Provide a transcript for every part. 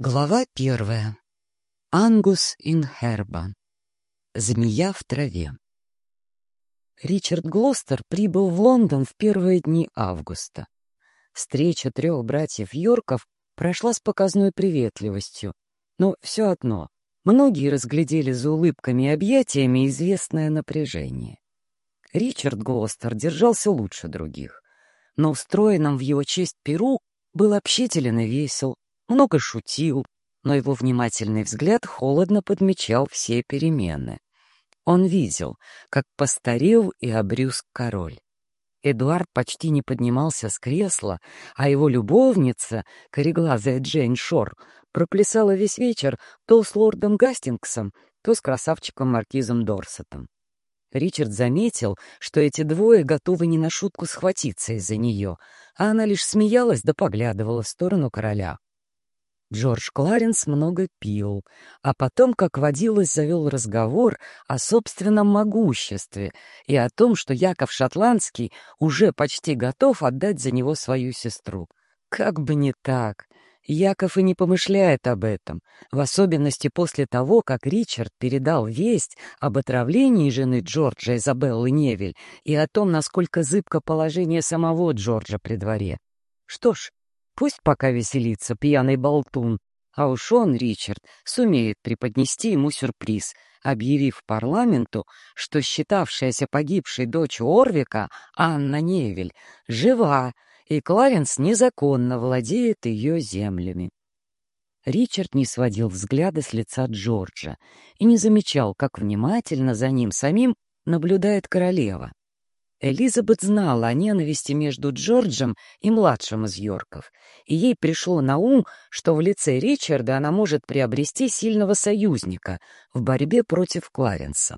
Глава первая. Ангус Инхерба. Змея в траве. Ричард Глостер прибыл в Лондон в первые дни августа. Встреча трех братьев Йорков прошла с показной приветливостью, но все одно, многие разглядели за улыбками и объятиями известное напряжение. Ричард Глостер держался лучше других, но устроенном в его честь Перу был общителен и весел, много шутил, но его внимательный взгляд холодно подмечал все перемены. Он видел, как постарел и обрюз король. Эдуард почти не поднимался с кресла, а его любовница, кореглазая Джейн Шор, проплясала весь вечер то с лордом Гастингсом, то с красавчиком-маркизом Дорсетом. Ричард заметил, что эти двое готовы не на шутку схватиться из-за нее, а она лишь смеялась да поглядывала в сторону короля. Джордж Кларенс много пил, а потом, как водилось, завел разговор о собственном могуществе и о том, что Яков Шотландский уже почти готов отдать за него свою сестру. Как бы не так. Яков и не помышляет об этом, в особенности после того, как Ричард передал весть об отравлении жены Джорджа Изабеллы Невель и о том, насколько зыбко положение самого Джорджа при дворе. Что ж, Пусть пока веселится пьяный болтун, а уж он, Ричард, сумеет преподнести ему сюрприз, объявив парламенту, что считавшаяся погибшей дочь Орвика, Анна Невель, жива, и Кларенс незаконно владеет ее землями. Ричард не сводил взгляда с лица Джорджа и не замечал, как внимательно за ним самим наблюдает королева. Элизабет знала о ненависти между Джорджем и младшим из Йорков, и ей пришло на ум, что в лице Ричарда она может приобрести сильного союзника в борьбе против Кларенса.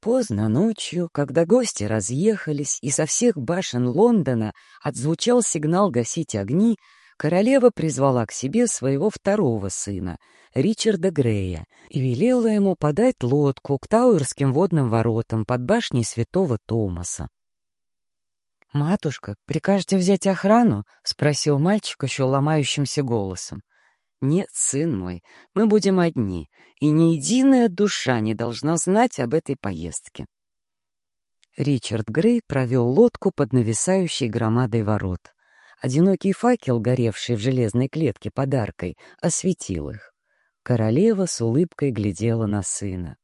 Поздно ночью, когда гости разъехались и со всех башен Лондона отзвучал сигнал гасить огни, королева призвала к себе своего второго сына, Ричарда Грея, и велела ему подать лодку к Тауэрским водным воротам под башней святого Томаса. «Матушка, прикажете взять охрану?» — спросил мальчик еще ломающимся голосом. «Нет, сын мой, мы будем одни, и ни единая душа не должна знать об этой поездке». Ричард Грей провел лодку под нависающей громадой ворот. Одинокий факел, горевший в железной клетке подаркой, осветил их. Королева с улыбкой глядела на сына.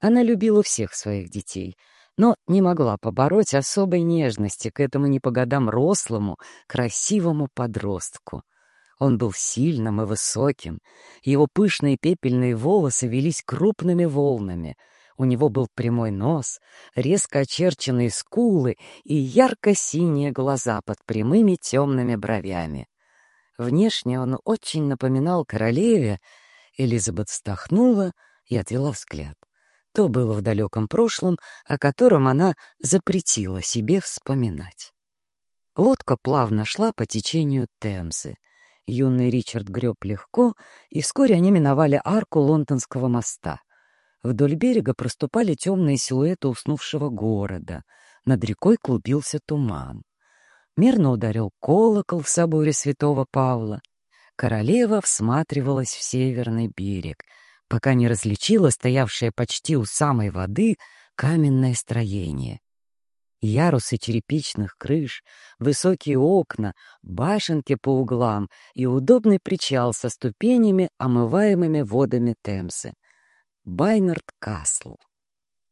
Она любила всех своих детей — но не могла побороть особой нежности к этому не по годам рослому, красивому подростку. Он был сильным и высоким, его пышные пепельные волосы велись крупными волнами, у него был прямой нос, резко очерченные скулы и ярко-синие глаза под прямыми темными бровями. Внешне он очень напоминал королеве, Элизабет вздохнула и отвела взгляд. То было в далеком прошлом, о котором она запретила себе вспоминать. Лодка плавно шла по течению Темзы. Юный Ричард греб легко, и вскоре они миновали арку Лондонского моста. Вдоль берега проступали темные силуэты уснувшего города. Над рекой клубился туман. Мирно ударил колокол в соборе святого Павла. Королева всматривалась в северный берег — пока не различила стоявшее почти у самой воды каменное строение. Ярусы черепичных крыш, высокие окна, башенки по углам и удобный причал со ступенями, омываемыми водами Темзы. Байнард Касл.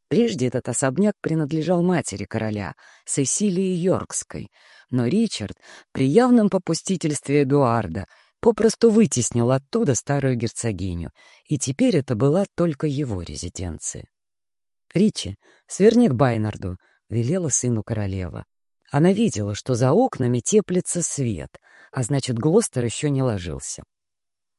Прежде этот особняк принадлежал матери короля, Сесилии Йоркской, но Ричард при явном попустительстве Эдуарда попросту вытеснил оттуда старую герцогиню, и теперь это была только его резиденция. «Ричи, сверни к Байнарду», — велела сыну королева. Она видела, что за окнами теплится свет, а значит, Глостер еще не ложился.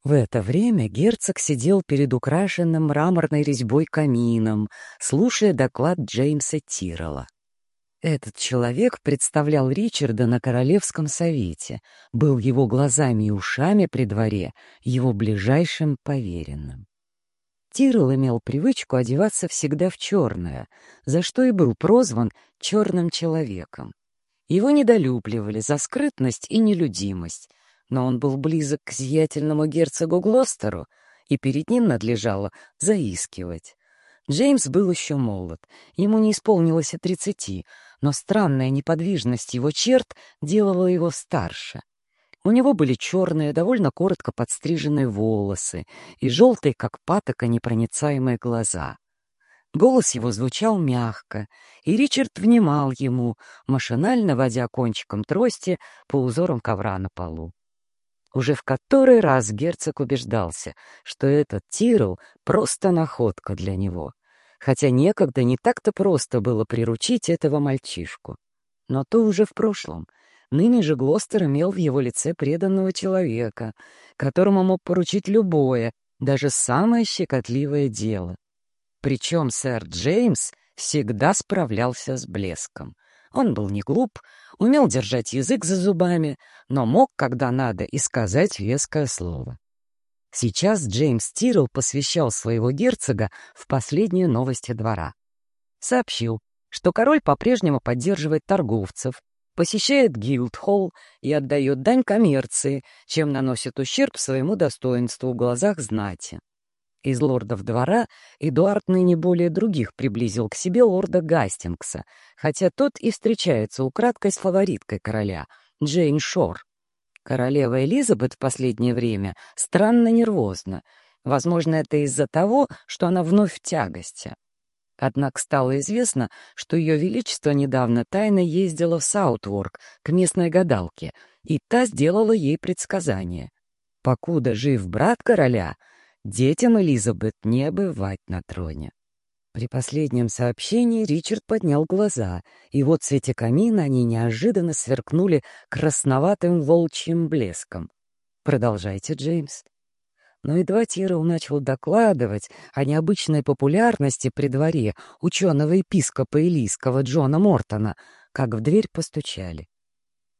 В это время герцог сидел перед украшенным мраморной резьбой камином, слушая доклад Джеймса Тирола. Этот человек представлял Ричарда на Королевском совете, был его глазами и ушами при дворе, его ближайшим поверенным. Тирл имел привычку одеваться всегда в черное, за что и был прозван «черным человеком». Его недолюбливали за скрытность и нелюдимость, но он был близок к зиятельному герцогу Глостеру, и перед ним надлежало заискивать. Джеймс был еще молод, ему не исполнилось и тридцати, но странная неподвижность его черт делала его старше. У него были черные, довольно коротко подстриженные волосы и желтые, как патока, непроницаемые глаза. Голос его звучал мягко, и Ричард внимал ему, машинально водя кончиком трости по узорам ковра на полу. Уже в который раз герцог убеждался, что этот Тирл — просто находка для него, хотя некогда не так-то просто было приручить этого мальчишку. Но то уже в прошлом. Ныне же Глостер имел в его лице преданного человека, которому мог поручить любое, даже самое щекотливое дело. Причем сэр Джеймс всегда справлялся с блеском. Он был не глуп, умел держать язык за зубами, но мог, когда надо, и сказать веское слово. Сейчас Джеймс Тирл посвящал своего герцога в последние новости двора. Сообщил, что король по-прежнему поддерживает торговцев, посещает Гилдхолл и отдает дань коммерции, чем наносит ущерб своему достоинству в глазах знати. Из лордов двора Эдуард ныне более других приблизил к себе лорда Гастингса, хотя тот и встречается украдкой с фавориткой короля, Джейн Шор. Королева Элизабет в последнее время странно нервозна. Возможно, это из-за того, что она вновь в тягости. Однако стало известно, что Ее Величество недавно тайно ездила в Саутворк к местной гадалке, и та сделала ей предсказание. Покуда жив брат короля — Детям Элизабет не бывать на троне. При последнем сообщении Ричард поднял глаза, и вот в свете камина они неожиданно сверкнули красноватым волчьим блеском. «Продолжайте, Джеймс». Но едва Тирл начал докладывать о необычной популярности при дворе ученого-епископа Элийского Джона Мортона, как в дверь постучали.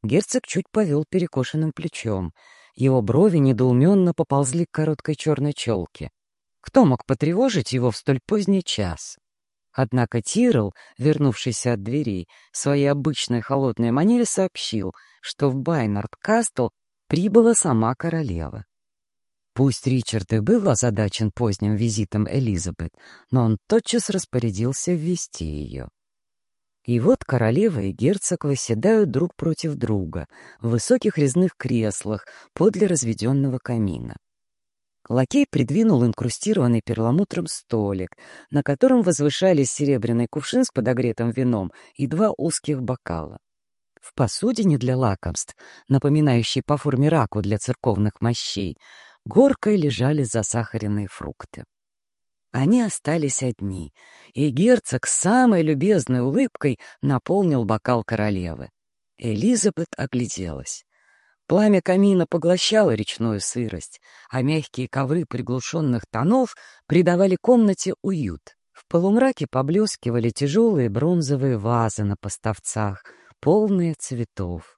Герцог чуть повел перекошенным плечом — его брови недоуменно поползли к короткой черной челке. Кто мог потревожить его в столь поздний час? Однако Тирл, вернувшийся от дверей, в своей обычной холодной манере сообщил, что в Байнард-Кастл прибыла сама королева. Пусть Ричард и был озадачен поздним визитом Элизабет, но он тотчас распорядился ввести ее. И вот королева и герцог восседают друг против друга в высоких резных креслах подле разведенного камина. Лакей придвинул инкрустированный перламутром столик, на котором возвышались серебряный кувшин с подогретым вином и два узких бокала. В посудине для лакомств, напоминающей по форме раку для церковных мощей, горкой лежали засахаренные фрукты. Они остались одни, и герцог с самой любезной улыбкой наполнил бокал королевы. Элизабет огляделась. Пламя камина поглощало речную сырость, а мягкие ковры приглушенных тонов придавали комнате уют. В полумраке поблескивали тяжелые бронзовые вазы на поставцах, полные цветов.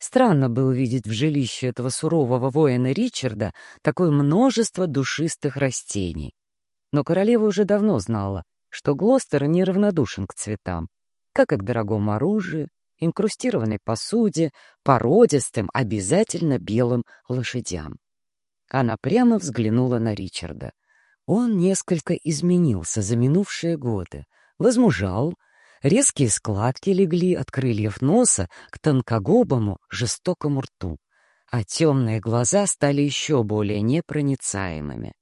Странно было видеть в жилище этого сурового воина Ричарда такое множество душистых растений. Но королева уже давно знала, что Глостер неравнодушен к цветам, как и к дорогому оружию, инкрустированной посуде, породистым, обязательно белым лошадям. Она прямо взглянула на Ричарда. Он несколько изменился за минувшие годы, возмужал, резкие складки легли от крыльев носа к тонкогубому, жестокому рту, а темные глаза стали еще более непроницаемыми.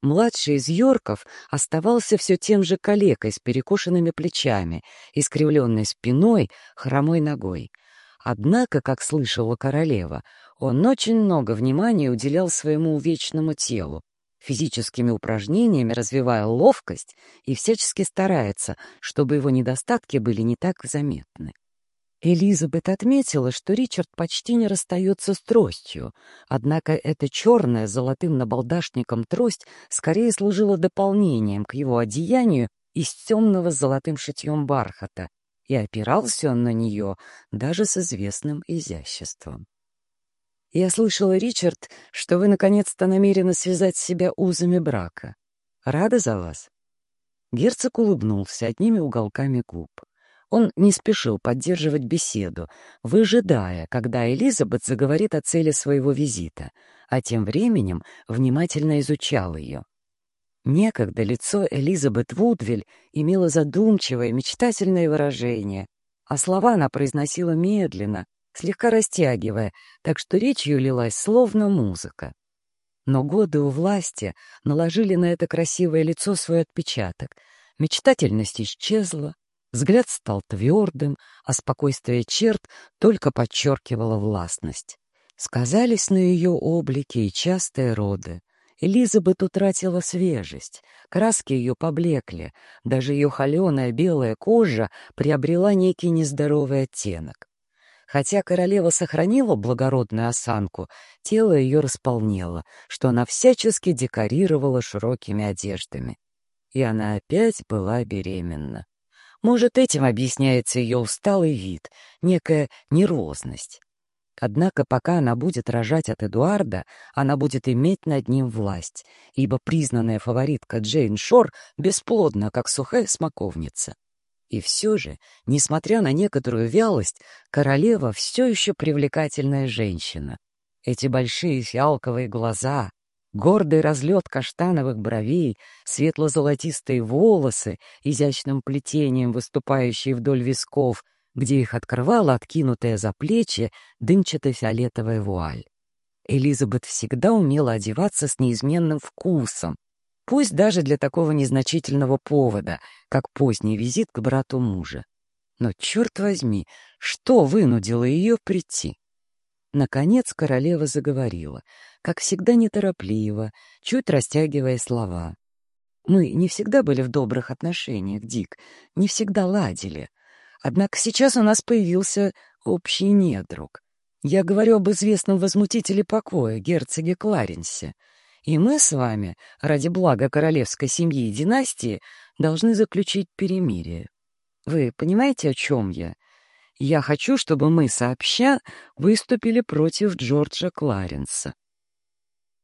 Младший из Йорков оставался все тем же калекой с перекошенными плечами, искривленной спиной, хромой ногой. Однако, как слышала королева, он очень много внимания уделял своему вечному телу, физическими упражнениями развивая ловкость и всячески старается, чтобы его недостатки были не так заметны. Элизабет отметила, что Ричард почти не расстается с тростью, однако эта черная с золотым набалдашником трость скорее служила дополнением к его одеянию из темного с золотым шитьем бархата, и опирался он на нее даже с известным изяществом. «Я слышала, Ричард, что вы наконец-то намерены связать себя узами брака. Рада за вас?» Герцог улыбнулся одними уголками губ. Он не спешил поддерживать беседу, выжидая, когда Элизабет заговорит о цели своего визита, а тем временем внимательно изучал ее. Некогда лицо Элизабет Вудвиль имело задумчивое, мечтательное выражение, а слова она произносила медленно, слегка растягивая, так что речь ее лилась словно музыка. Но годы у власти наложили на это красивое лицо свой отпечаток. Мечтательность исчезла, взгляд стал твердым, а спокойствие черт только подчеркивало властность. Сказались на ее облике и частые роды. Элизабет утратила свежесть, краски ее поблекли, даже ее холеная белая кожа приобрела некий нездоровый оттенок. Хотя королева сохранила благородную осанку, тело ее располнело, что она всячески декорировала широкими одеждами. И она опять была беременна. Может, этим объясняется ее усталый вид, некая нервозность. Однако пока она будет рожать от Эдуарда, она будет иметь над ним власть, ибо признанная фаворитка Джейн Шор бесплодна, как сухая смоковница. И все же, несмотря на некоторую вялость, королева все еще привлекательная женщина. Эти большие фиалковые глаза, гордый разлет каштановых бровей, светло-золотистые волосы, изящным плетением выступающие вдоль висков — где их открывала откинутая за плечи дымчато-фиолетовая вуаль. Элизабет всегда умела одеваться с неизменным вкусом, пусть даже для такого незначительного повода, как поздний визит к брату мужа. Но, черт возьми, что вынудило ее прийти? Наконец королева заговорила, как всегда неторопливо, чуть растягивая слова. Мы не всегда были в добрых отношениях, Дик, не всегда ладили. Однако сейчас у нас появился общий недруг. Я говорю об известном возмутителе покоя, герцоге Кларенсе. И мы с вами, ради блага королевской семьи и династии, должны заключить перемирие. Вы понимаете, о чем я? Я хочу, чтобы мы сообща выступили против Джорджа Кларенса.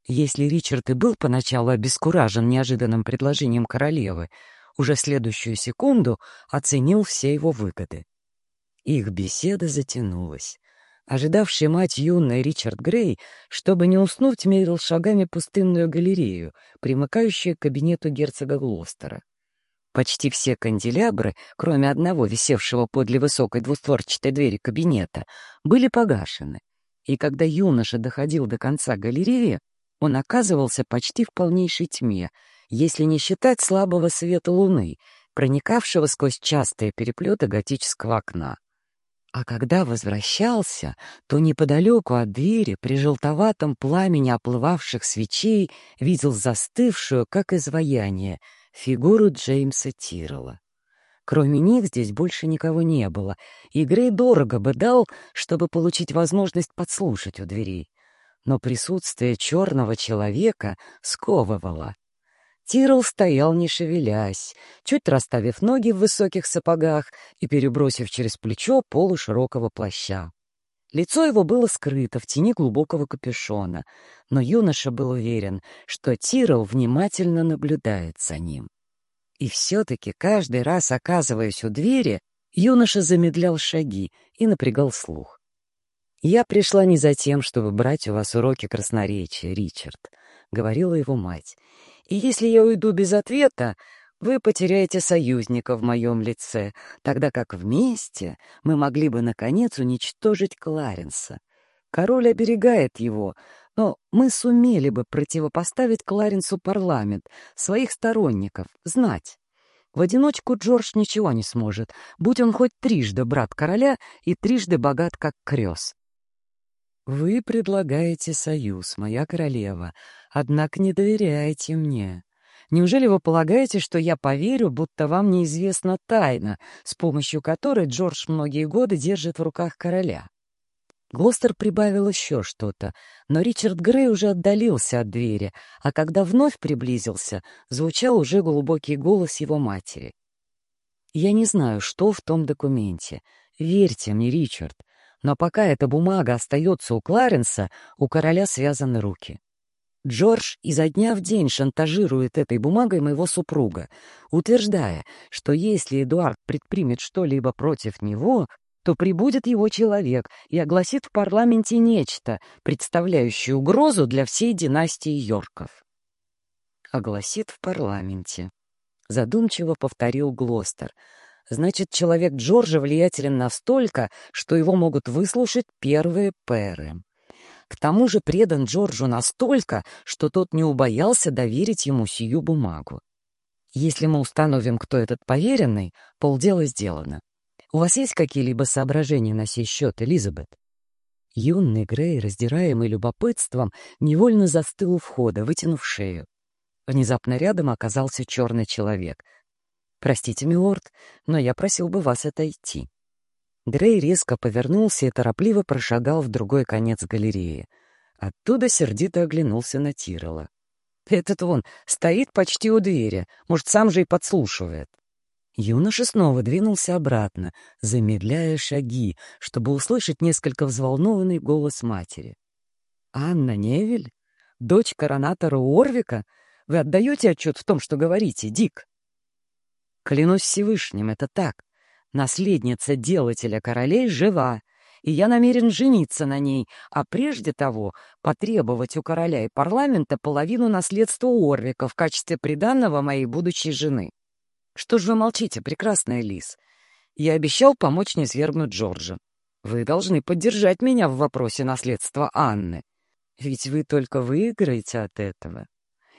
Если Ричард и был поначалу обескуражен неожиданным предложением королевы, уже следующую секунду оценил все его выгоды. Их беседа затянулась. Ожидавший мать юный Ричард Грей, чтобы не уснуть, мерил шагами пустынную галерею, примыкающую к кабинету герцога Глостера. Почти все канделябры, кроме одного, висевшего подле высокой двустворчатой двери кабинета, были погашены. И когда юноша доходил до конца галереи, он оказывался почти в полнейшей тьме, если не считать слабого света луны, проникавшего сквозь частые переплеты готического окна. А когда возвращался, то неподалеку от двери, при желтоватом пламени оплывавших свечей, видел застывшую, как изваяние, фигуру Джеймса Тиррелла. Кроме них здесь больше никого не было, и Грей дорого бы дал, чтобы получить возможность подслушать у дверей. Но присутствие черного человека сковывало. Тирл стоял, не шевелясь, чуть расставив ноги в высоких сапогах и перебросив через плечо полу широкого плаща. Лицо его было скрыто в тени глубокого капюшона, но юноша был уверен, что Тирл внимательно наблюдает за ним. И все-таки каждый раз, оказываясь у двери, юноша замедлял шаги и напрягал слух. «Я пришла не за тем, чтобы брать у вас уроки красноречия, Ричард», — говорила его мать. И если я уйду без ответа, вы потеряете союзника в моем лице, тогда как вместе мы могли бы, наконец, уничтожить Кларенса. Король оберегает его, но мы сумели бы противопоставить Кларенсу парламент, своих сторонников, знать. В одиночку Джордж ничего не сможет, будь он хоть трижды брат короля и трижды богат, как крёс. Вы предлагаете союз, моя королева, однако не доверяете мне. Неужели вы полагаете, что я поверю, будто вам неизвестна тайна, с помощью которой Джордж многие годы держит в руках короля? Глостер прибавил еще что-то, но Ричард Грей уже отдалился от двери, а когда вновь приблизился, звучал уже глубокий голос его матери. «Я не знаю, что в том документе. Верьте мне, Ричард, но пока эта бумага остается у Кларенса, у короля связаны руки. Джордж изо дня в день шантажирует этой бумагой моего супруга, утверждая, что если Эдуард предпримет что-либо против него, то прибудет его человек и огласит в парламенте нечто, представляющее угрозу для всей династии Йорков. Огласит в парламенте. Задумчиво повторил Глостер. Значит, человек Джорджа влиятелен настолько, что его могут выслушать первые пэры. К тому же предан Джорджу настолько, что тот не убоялся доверить ему сию бумагу. Если мы установим, кто этот поверенный, полдела сделано. У вас есть какие-либо соображения на сей счет, Элизабет?» Юный Грей, раздираемый любопытством, невольно застыл у входа, вытянув шею. Внезапно рядом оказался черный человек. «Простите, милорд, но я просил бы вас отойти». Грей резко повернулся и торопливо прошагал в другой конец галереи. Оттуда сердито оглянулся на Тирола. «Этот вон стоит почти у двери, может, сам же и подслушивает». Юноша снова двинулся обратно, замедляя шаги, чтобы услышать несколько взволнованный голос матери. «Анна Невель? Дочь коронатора Орвика? Вы отдаете отчет в том, что говорите, Дик?» «Клянусь Всевышним, это так. Наследница делателя королей жива, и я намерен жениться на ней, а прежде того потребовать у короля и парламента половину наследства Орвика в качестве приданного моей будущей жены». Что ж вы молчите, прекрасная Лис? Я обещал помочь не свергнуть Джорджа. Вы должны поддержать меня в вопросе наследства Анны. Ведь вы только выиграете от этого.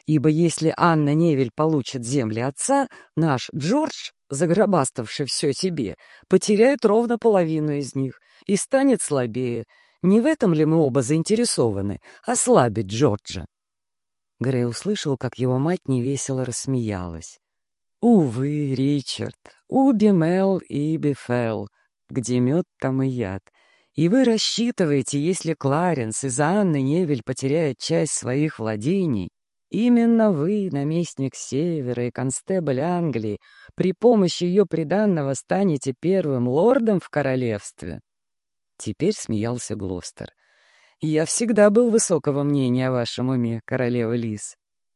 Ибо если Анна Невель получит земли отца, наш Джордж, загробаставший все себе, потеряет ровно половину из них и станет слабее. Не в этом ли мы оба заинтересованы? Ослабить Джорджа. Грей услышал, как его мать невесело рассмеялась. Увы, Ричард, уби мел и бифел, где мед, там и яд. И вы рассчитываете, если Кларенс из Анны Невель потеряет часть своих владений, именно вы, наместник Севера и констебль Англии, при помощи ее приданного станете первым лордом в королевстве. Теперь смеялся Глостер. «Я всегда был высокого мнения о вашем уме, королева Лис.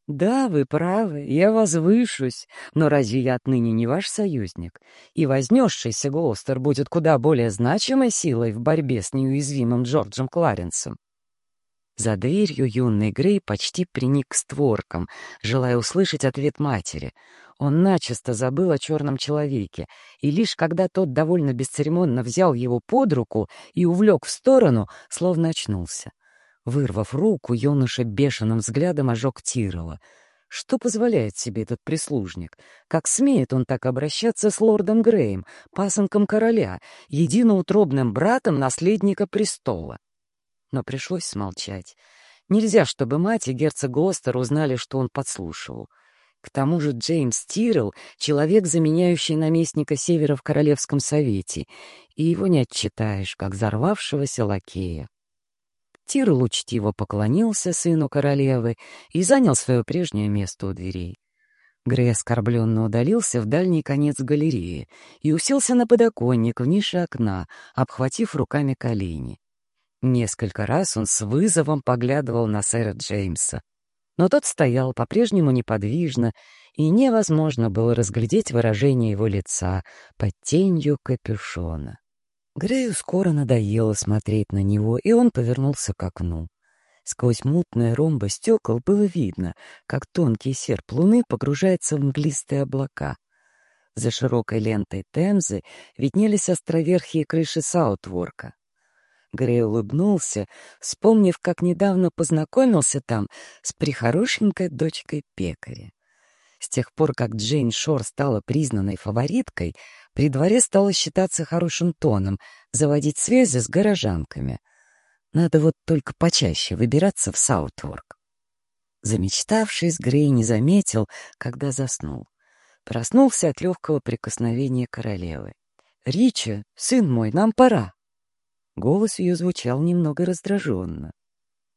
«Да, вы правы, я возвышусь, но разве я отныне не ваш союзник? И вознесшийся Глостер будет куда более значимой силой в борьбе с неуязвимым Джорджем Кларенсом». За дверью юный Грей почти приник к створкам, желая услышать ответ матери. Он начисто забыл о черном человеке, и лишь когда тот довольно бесцеремонно взял его под руку и увлек в сторону, словно очнулся. Вырвав руку, юноша бешеным взглядом ожег Тирола. Что позволяет себе этот прислужник? Как смеет он так обращаться с лордом Греем, пасынком короля, единоутробным братом наследника престола? Но пришлось смолчать. Нельзя, чтобы мать и герцог Остер узнали, что он подслушивал. К тому же Джеймс Тирл — человек, заменяющий наместника Севера в Королевском совете, и его не отчитаешь, как взорвавшегося лакея. Тирл учтиво поклонился сыну королевы и занял свое прежнее место у дверей. Грей оскорбленно удалился в дальний конец галереи и уселся на подоконник в нише окна, обхватив руками колени. Несколько раз он с вызовом поглядывал на сэра Джеймса, но тот стоял по-прежнему неподвижно, и невозможно было разглядеть выражение его лица под тенью капюшона. Грею скоро надоело смотреть на него, и он повернулся к окну. Сквозь мутное ромбо стекол было видно, как тонкий серп луны погружается в мглистые облака. За широкой лентой Темзы виднелись островерхие крыши Саутворка. Грей улыбнулся, вспомнив, как недавно познакомился там с прихорошенькой дочкой пекаря. С тех пор, как Джейн Шор стала признанной фавориткой, при дворе стало считаться хорошим тоном заводить связи с горожанками. Надо вот только почаще выбираться в Саутворк. Замечтавшись, Грей не заметил, когда заснул. Проснулся от легкого прикосновения королевы. «Рича, сын мой, нам пора!» Голос ее звучал немного раздраженно.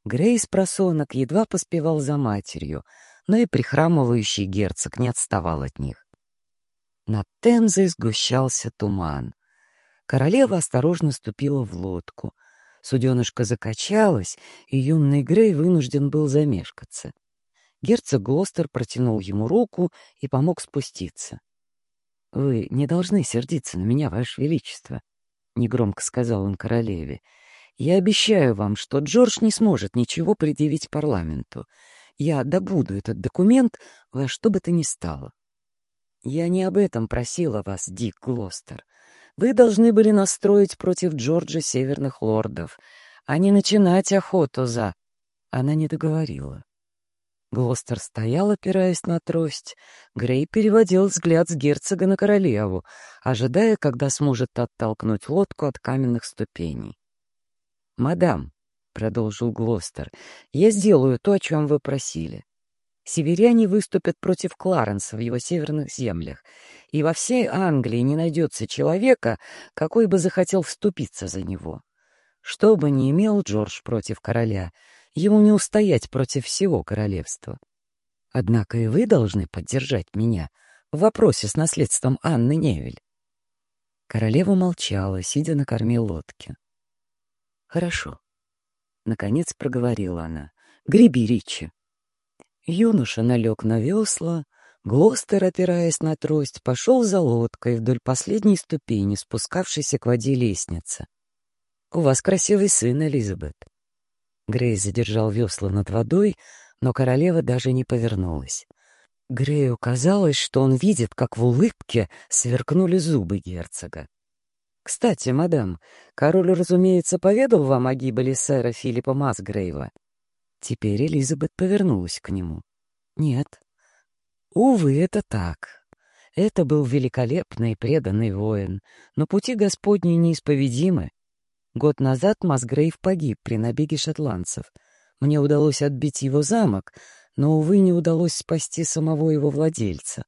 Грей с просонок едва поспевал за матерью, но и прихрамывающий герцог не отставал от них. Над Темзой сгущался туман. Королева осторожно ступила в лодку. Суденышко закачалось, и юный Грей вынужден был замешкаться. Герцог Глостер протянул ему руку и помог спуститься. — Вы не должны сердиться на меня, Ваше Величество, — негромко сказал он королеве. — Я обещаю вам, что Джордж не сможет ничего предъявить парламенту. Я добуду этот документ во что бы то ни стало. Я не об этом просила вас, Дик Глостер. Вы должны были настроить против Джорджа северных лордов, а не начинать охоту за... Она не договорила. Глостер стоял, опираясь на трость. Грей переводил взгляд с герцога на королеву, ожидая, когда сможет оттолкнуть лодку от каменных ступеней. «Мадам», — продолжил Глостер, — «я сделаю то, о чем вы просили. Северяне выступят против Кларенса в его северных землях, и во всей Англии не найдется человека, какой бы захотел вступиться за него. Что бы ни имел Джордж против короля, ему не устоять против всего королевства. Однако и вы должны поддержать меня в вопросе с наследством Анны Невель. Королева молчала, сидя на корме лодки. «Хорошо», — наконец проговорила она. «Греби, Ричи». Юноша налег на весла, Глостер, опираясь на трость, пошел за лодкой вдоль последней ступени, спускавшейся к воде лестницы. «У вас красивый сын, Элизабет». Грей задержал весла над водой, но королева даже не повернулась. Грею казалось, что он видит, как в улыбке сверкнули зубы герцога. «Кстати, мадам, король, разумеется, поведал вам о гибели сэра Филиппа Масгрейва?» Теперь Элизабет повернулась к нему. «Нет, Увы, это так. Это был великолепный преданный воин, но пути Господни неисповедимы. Год назад Масгрейв погиб при набеге шотландцев. Мне удалось отбить его замок, но, увы, не удалось спасти самого его владельца.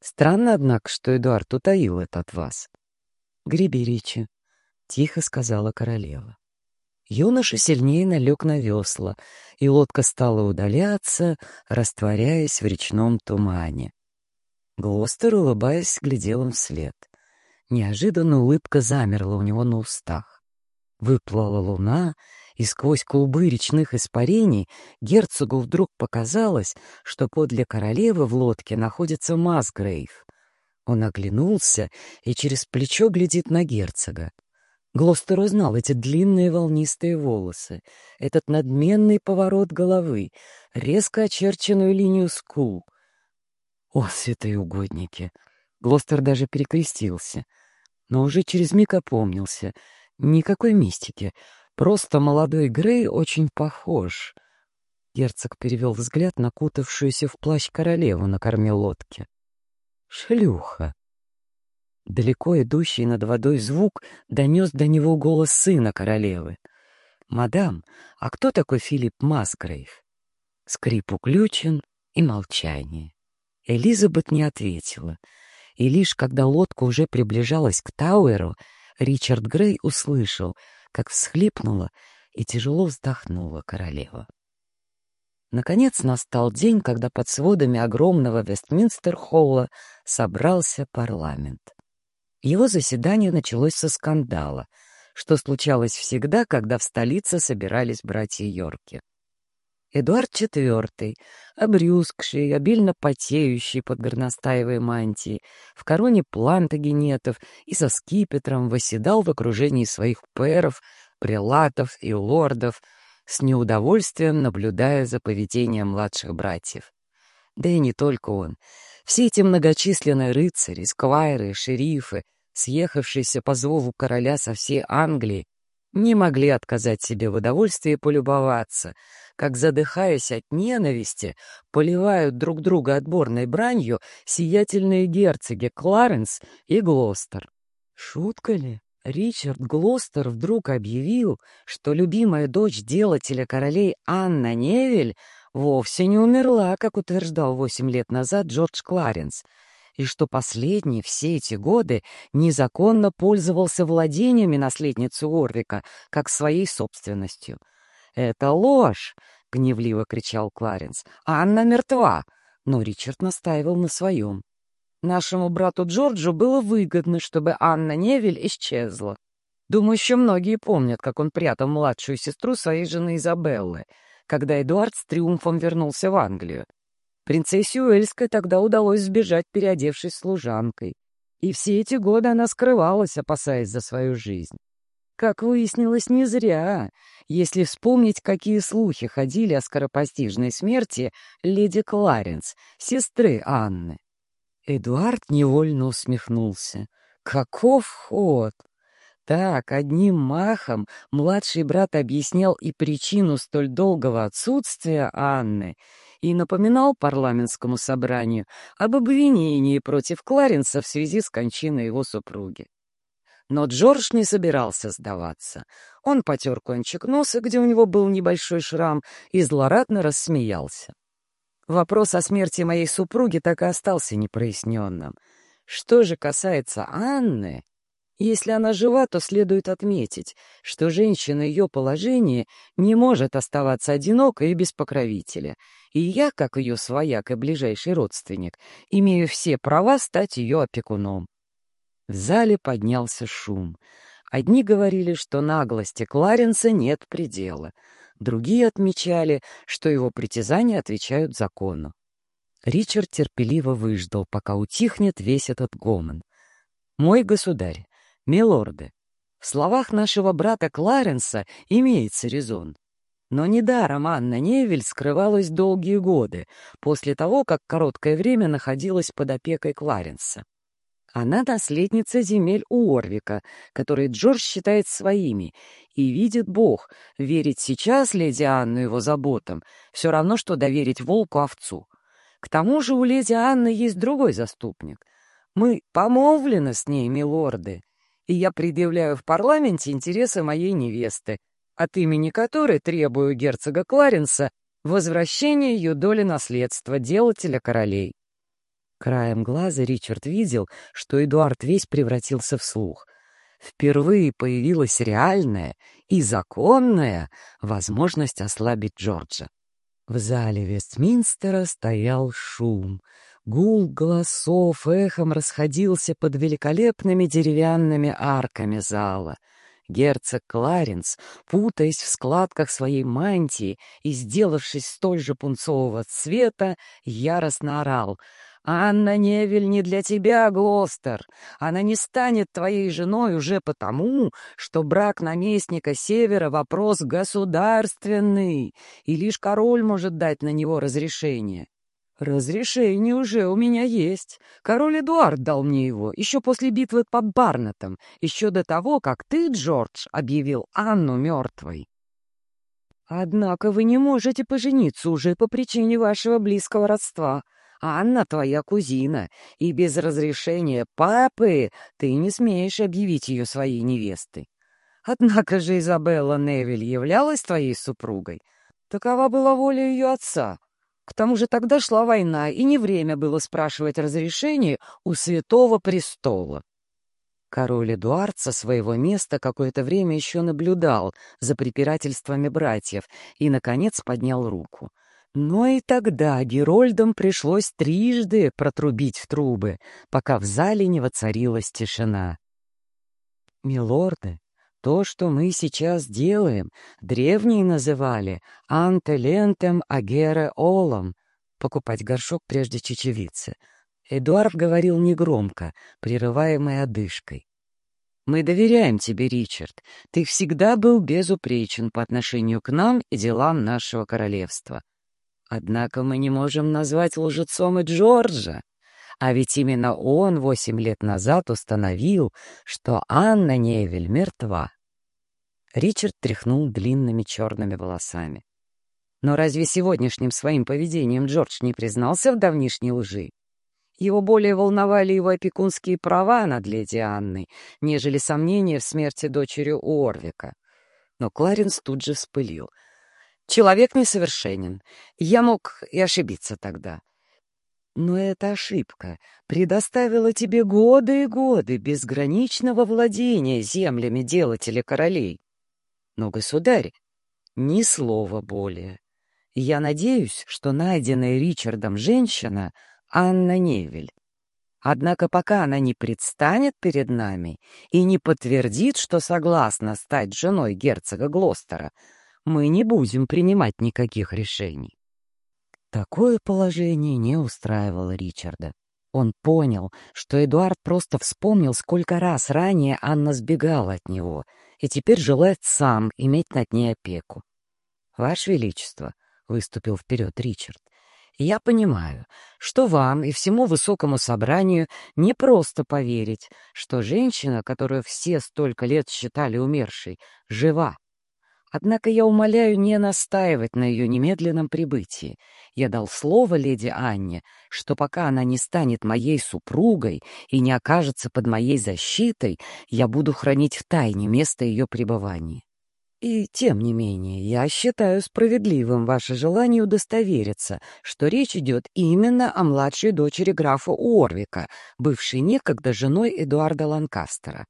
Странно, однако, что Эдуард утаил это от вас. — Греби, Ричи, — тихо сказала королева. Юноша сильнее налег на весла, и лодка стала удаляться, растворяясь в речном тумане. Глостер, улыбаясь, глядел им вслед. Неожиданно улыбка замерла у него на устах. Выплыла луна, и сквозь клубы речных испарений герцогу вдруг показалось, что подле королевы в лодке находится Масгрейв. Он оглянулся и через плечо глядит на герцога. Глостер узнал эти длинные волнистые волосы, этот надменный поворот головы, резко очерченную линию скул. О, святые угодники! Глостер даже перекрестился, но уже через миг опомнился. Никакой мистики, просто молодой Грей очень похож. Герцог перевел взгляд на кутавшуюся в плащ королеву на корме лодки. «Шлюха!» Далеко идущий над водой звук донес до него голос сына королевы. «Мадам, а кто такой Филипп Масгрейв?» Скрип уключен и молчание. Элизабет не ответила, и лишь когда лодка уже приближалась к Тауэру, Ричард Грей услышал, как всхлипнула и тяжело вздохнула королева. Наконец настал день, когда под сводами огромного Вестминстер-холла собрался парламент. Его заседание началось со скандала, что случалось всегда, когда в столице собирались братья Йорки. Эдуард IV, обрюзгший, обильно потеющий под горностаевой мантией, в короне плантагенетов и со скипетром восседал в окружении своих пэров, прелатов и лордов, с неудовольствием наблюдая за поведением младших братьев. Да и не только он. Все эти многочисленные рыцари, сквайры, шерифы, съехавшиеся по зову короля со всей Англии, не могли отказать себе в удовольствии полюбоваться, как, задыхаясь от ненависти, поливают друг друга отборной бранью сиятельные герцоги Кларенс и Глостер. Шутка ли? Ричард Глостер вдруг объявил, что любимая дочь делателя королей Анна Невель вовсе не умерла, как утверждал восемь лет назад Джордж Кларенс — и что последний все эти годы незаконно пользовался владениями наследницы Орвика как своей собственностью. «Это ложь!» — гневливо кричал Кларенс. «Анна мертва!» Но Ричард настаивал на своем. Нашему брату Джорджу было выгодно, чтобы Анна Невель исчезла. Думаю, еще многие помнят, как он прятал младшую сестру своей жены Изабеллы, когда Эдуард с триумфом вернулся в Англию. Принцессе Уэльской тогда удалось сбежать, переодевшись служанкой. И все эти годы она скрывалась, опасаясь за свою жизнь. Как выяснилось, не зря, если вспомнить, какие слухи ходили о скоропостижной смерти леди Кларенс, сестры Анны. Эдуард невольно усмехнулся. Каков ход! Так, одним махом младший брат объяснял и причину столь долгого отсутствия Анны, и напоминал парламентскому собранию об обвинении против Кларенса в связи с кончиной его супруги. Но Джордж не собирался сдаваться. Он потер кончик носа, где у него был небольшой шрам, и злорадно рассмеялся. Вопрос о смерти моей супруги так и остался непроясненным. Что же касается Анны, если она жива, то следует отметить, что женщина ее положения не может оставаться одинокой и без покровителя, и я, как ее свояк и ближайший родственник, имею все права стать ее опекуном. В зале поднялся шум. Одни говорили, что наглости Кларенса нет предела, другие отмечали, что его притязания отвечают закону. Ричард терпеливо выждал, пока утихнет весь этот гомон. «Мой государь, милорды, в словах нашего брата Кларенса имеется резон. Но недаром Анна Невель скрывалась долгие годы, после того, как короткое время находилась под опекой Кларенса. Она наследница земель Уорвика, которые Джордж считает своими, и видит Бог, верить сейчас леди Анну его заботам все равно, что доверить волку овцу. К тому же у леди Анны есть другой заступник. Мы помолвлены с ней, милорды, и я предъявляю в парламенте интересы моей невесты, от имени которой требую герцога Кларенса возвращения ее доли наследства делателя королей. Краем глаза Ричард видел, что Эдуард весь превратился в слух. Впервые появилась реальная и законная возможность ослабить Джорджа. В зале Вестминстера стоял шум. Гул голосов эхом расходился под великолепными деревянными арками зала — Герцог Кларенс, путаясь в складках своей мантии и сделавшись столь же пунцового цвета, яростно орал — «Анна Невель не для тебя, Глостер. Она не станет твоей женой уже потому, что брак наместника Севера — вопрос государственный, и лишь король может дать на него разрешение. «Разрешение уже у меня есть. Король Эдуард дал мне его, еще после битвы под Барнетом, еще до того, как ты, Джордж, объявил Анну мертвой». «Однако вы не можете пожениться уже по причине вашего близкого родства. Анна твоя кузина, и без разрешения папы ты не смеешь объявить ее своей невестой. Однако же Изабелла Невиль являлась твоей супругой. Такова была воля ее отца». К тому же тогда шла война, и не время было спрашивать разрешение у Святого Престола. Король Эдуард со своего места какое-то время еще наблюдал за препирательствами братьев и, наконец, поднял руку. Но и тогда Герольдам пришлось трижды протрубить в трубы, пока в зале не воцарилась тишина. «Милорды, то, что мы сейчас делаем, древние называли «антелентем агере олом» — покупать горшок прежде чечевицы. Эдуард говорил негромко, прерываемый одышкой. «Мы доверяем тебе, Ричард. Ты всегда был безупречен по отношению к нам и делам нашего королевства. Однако мы не можем назвать лжецом и Джорджа. А ведь именно он восемь лет назад установил, что Анна Невель мертва. Ричард тряхнул длинными черными волосами. Но разве сегодняшним своим поведением Джордж не признался в давнишней лжи? Его более волновали его опекунские права над леди Анной, нежели сомнения в смерти дочери Уорвика. Но Кларенс тут же вспылил. «Человек несовершенен. Я мог и ошибиться тогда. Но эта ошибка предоставила тебе годы и годы безграничного владения землями делателя королей. Но, государь, ни слова более. Я надеюсь, что найденная Ричардом женщина — Анна Невель. Однако пока она не предстанет перед нами и не подтвердит, что согласна стать женой герцога Глостера, мы не будем принимать никаких решений. Такое положение не устраивало Ричарда. Он понял, что Эдуард просто вспомнил, сколько раз ранее Анна сбегала от него, и теперь желает сам иметь над ней опеку. «Ваше Величество», — выступил вперед Ричард, — «я понимаю, что вам и всему высокому собранию не просто поверить, что женщина, которую все столько лет считали умершей, жива. Однако я умоляю не настаивать на ее немедленном прибытии. Я дал слово леди Анне, что пока она не станет моей супругой и не окажется под моей защитой, я буду хранить в тайне место ее пребывания. И тем не менее, я считаю справедливым ваше желание удостовериться, что речь идет именно о младшей дочери графа Уорвика, бывшей некогда женой Эдуарда Ланкастера.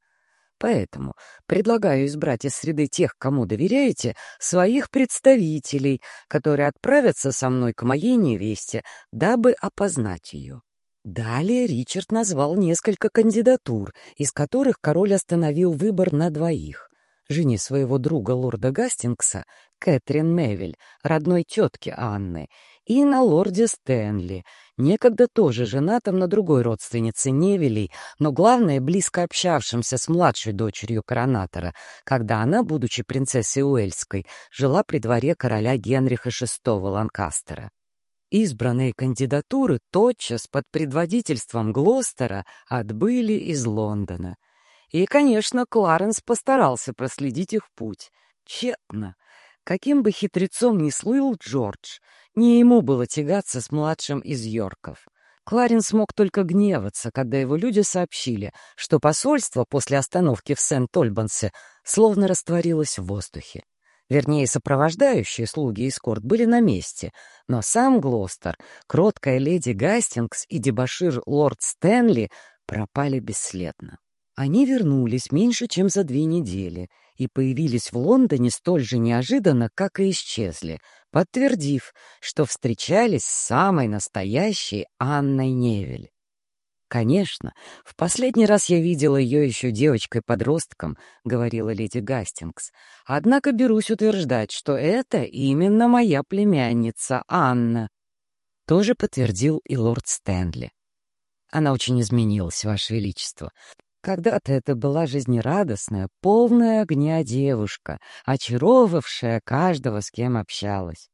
Поэтому предлагаю избрать из среды тех, кому доверяете, своих представителей, которые отправятся со мной к моей невесте, дабы опознать ее. Далее Ричард назвал несколько кандидатур, из которых король остановил выбор на двоих. Жене своего друга лорда Гастингса, Кэтрин Мевель, родной тетки Анны, и на лорде Стэнли, некогда тоже женатым на другой родственнице Невелей, но, главное, близко общавшимся с младшей дочерью коронатора, когда она, будучи принцессой Уэльской, жила при дворе короля Генриха VI Ланкастера. Избранные кандидатуры тотчас под предводительством Глостера отбыли из Лондона. И, конечно, Кларенс постарался проследить их путь. Тщетно. Каким бы хитрецом ни слыл Джордж, не ему было тягаться с младшим из Йорков. Кларин смог только гневаться, когда его люди сообщили, что посольство после остановки в Сент-Ольбансе словно растворилось в воздухе. Вернее, сопровождающие слуги эскорт были на месте, но сам Глостер, кроткая леди Гастингс и дебошир лорд Стэнли пропали бесследно. Они вернулись меньше, чем за две недели — и появились в Лондоне столь же неожиданно, как и исчезли, подтвердив, что встречались с самой настоящей Анной Невель. «Конечно, в последний раз я видела ее еще девочкой-подростком», — говорила леди Гастингс. «Однако берусь утверждать, что это именно моя племянница Анна». Тоже подтвердил и лорд Стэнли. Она очень изменилась, Ваше Величество. Когда-то это была жизнерадостная, полная огня девушка, очаровавшая каждого, с кем общалась.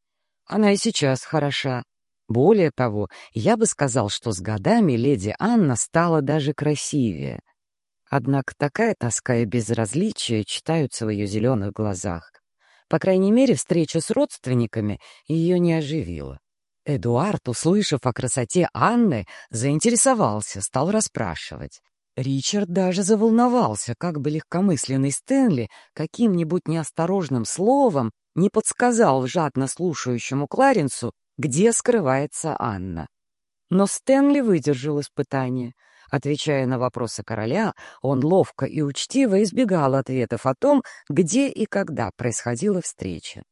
Она и сейчас хороша. Более того, я бы сказал, что с годами леди Анна стала даже красивее. Однако такая тоска и безразличие читаются в ее зеленых глазах. По крайней мере, встреча с родственниками ее не оживила. Эдуард, услышав о красоте Анны, заинтересовался, стал расспрашивать. Ричард даже заволновался, как бы легкомысленный Стэнли каким-нибудь неосторожным словом не подсказал жадно слушающему Кларенсу, где скрывается Анна. Но Стэнли выдержал испытание. Отвечая на вопросы короля, он ловко и учтиво избегал ответов о том, где и когда происходила встреча.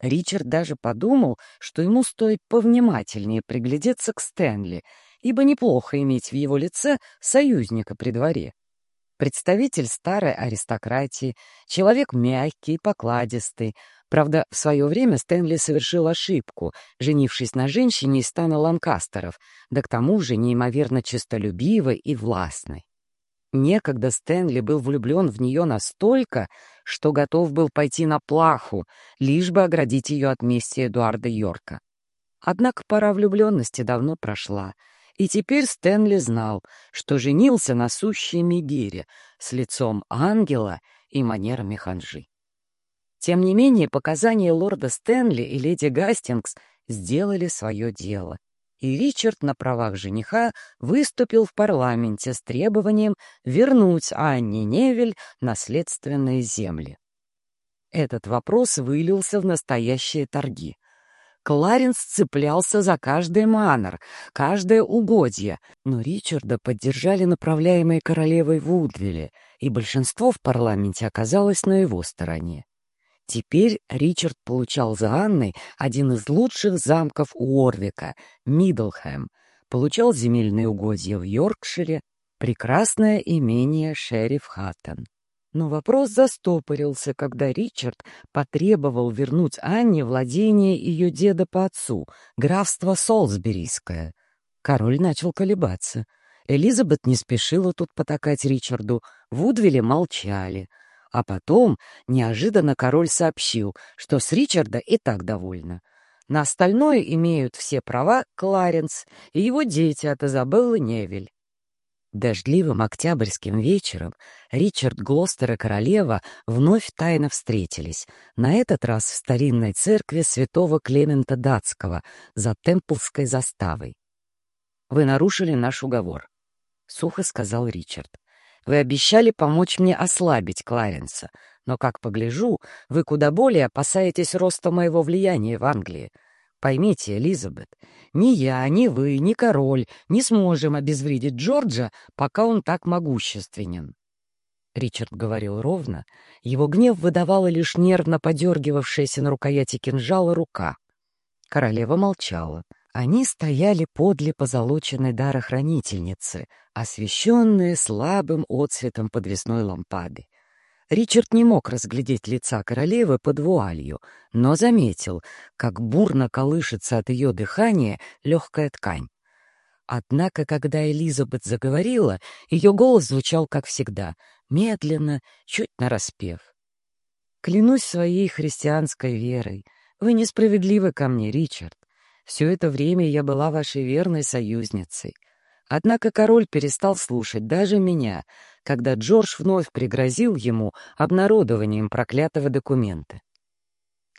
Ричард даже подумал, что ему стоит повнимательнее приглядеться к Стэнли — ибо неплохо иметь в его лице союзника при дворе. Представитель старой аристократии, человек мягкий, покладистый. Правда, в свое время Стэнли совершил ошибку, женившись на женщине из стана Ланкастеров, да к тому же неимоверно честолюбивой и властной. Некогда Стэнли был влюблен в нее настолько, что готов был пойти на плаху, лишь бы оградить ее от мести Эдуарда Йорка. Однако пора влюбленности давно прошла — и теперь Стэнли знал, что женился на сущей Мегере с лицом ангела и манерами ханжи. Тем не менее, показания лорда Стэнли и леди Гастингс сделали свое дело, и Ричард на правах жениха выступил в парламенте с требованием вернуть Анне Невель наследственные земли. Этот вопрос вылился в настоящие торги. Кларенс цеплялся за каждый манор, каждое угодье, но Ричарда поддержали направляемые королевой Вудвилле, и большинство в парламенте оказалось на его стороне. Теперь Ричард получал за Анной один из лучших замков Уорвика — Мидлхэм, получал земельные угодья в Йоркшире, прекрасное имение шериф Хаттон. Но вопрос застопорился, когда Ричард потребовал вернуть Анне владение ее деда по отцу, графство Солсберийское. Король начал колебаться. Элизабет не спешила тут потакать Ричарду, в Удвилле молчали. А потом неожиданно король сообщил, что с Ричарда и так довольна. На остальное имеют все права Кларенс и его дети от Изабеллы Невель. Дождливым октябрьским вечером Ричард Глостер и королева вновь тайно встретились, на этот раз в старинной церкви святого Клемента Датского за Темплской заставой. «Вы нарушили наш уговор», — сухо сказал Ричард. «Вы обещали помочь мне ослабить Кларенса, но, как погляжу, вы куда более опасаетесь роста моего влияния в Англии. Поймите, Элизабет, ни я, ни вы, ни король не сможем обезвредить Джорджа, пока он так могущественен. Ричард говорил ровно, его гнев выдавала лишь нервно подергивавшаяся на рукояти кинжала рука. Королева молчала. Они стояли подле позолоченной дарохранительницы, освещенные слабым отсветом подвесной лампады. Ричард не мог разглядеть лица королевы под вуалью, но заметил, как бурно колышется от ее дыхания легкая ткань. Однако, когда Элизабет заговорила, ее голос звучал, как всегда, медленно, чуть нараспев. «Клянусь своей христианской верой, вы несправедливы ко мне, Ричард. Все это время я была вашей верной союзницей. Однако король перестал слушать даже меня, когда Джордж вновь пригрозил ему обнародованием проклятого документа.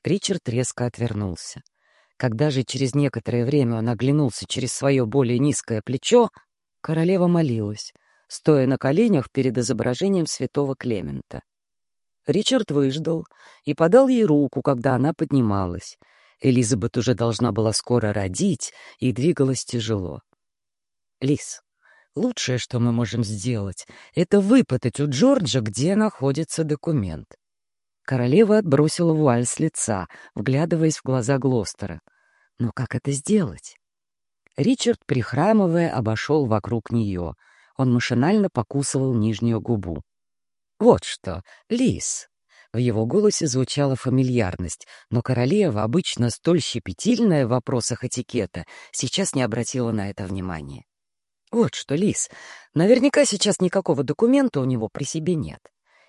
Ричард резко отвернулся. Когда же через некоторое время он оглянулся через свое более низкое плечо, королева молилась, стоя на коленях перед изображением святого Клемента. Ричард выждал и подал ей руку, когда она поднималась. Элизабет уже должна была скоро родить и двигалась тяжело. «Лис, Лучшее, что мы можем сделать, это выпытать у Джорджа, где находится документ. Королева отбросила вуаль с лица, вглядываясь в глаза Глостера. Но как это сделать? Ричард, прихрамывая, обошел вокруг нее. Он машинально покусывал нижнюю губу. «Вот что, лис!» В его голосе звучала фамильярность, но королева, обычно столь щепетильная в вопросах этикета, сейчас не обратила на это внимания. Вот что, Лис, наверняка сейчас никакого документа у него при себе нет.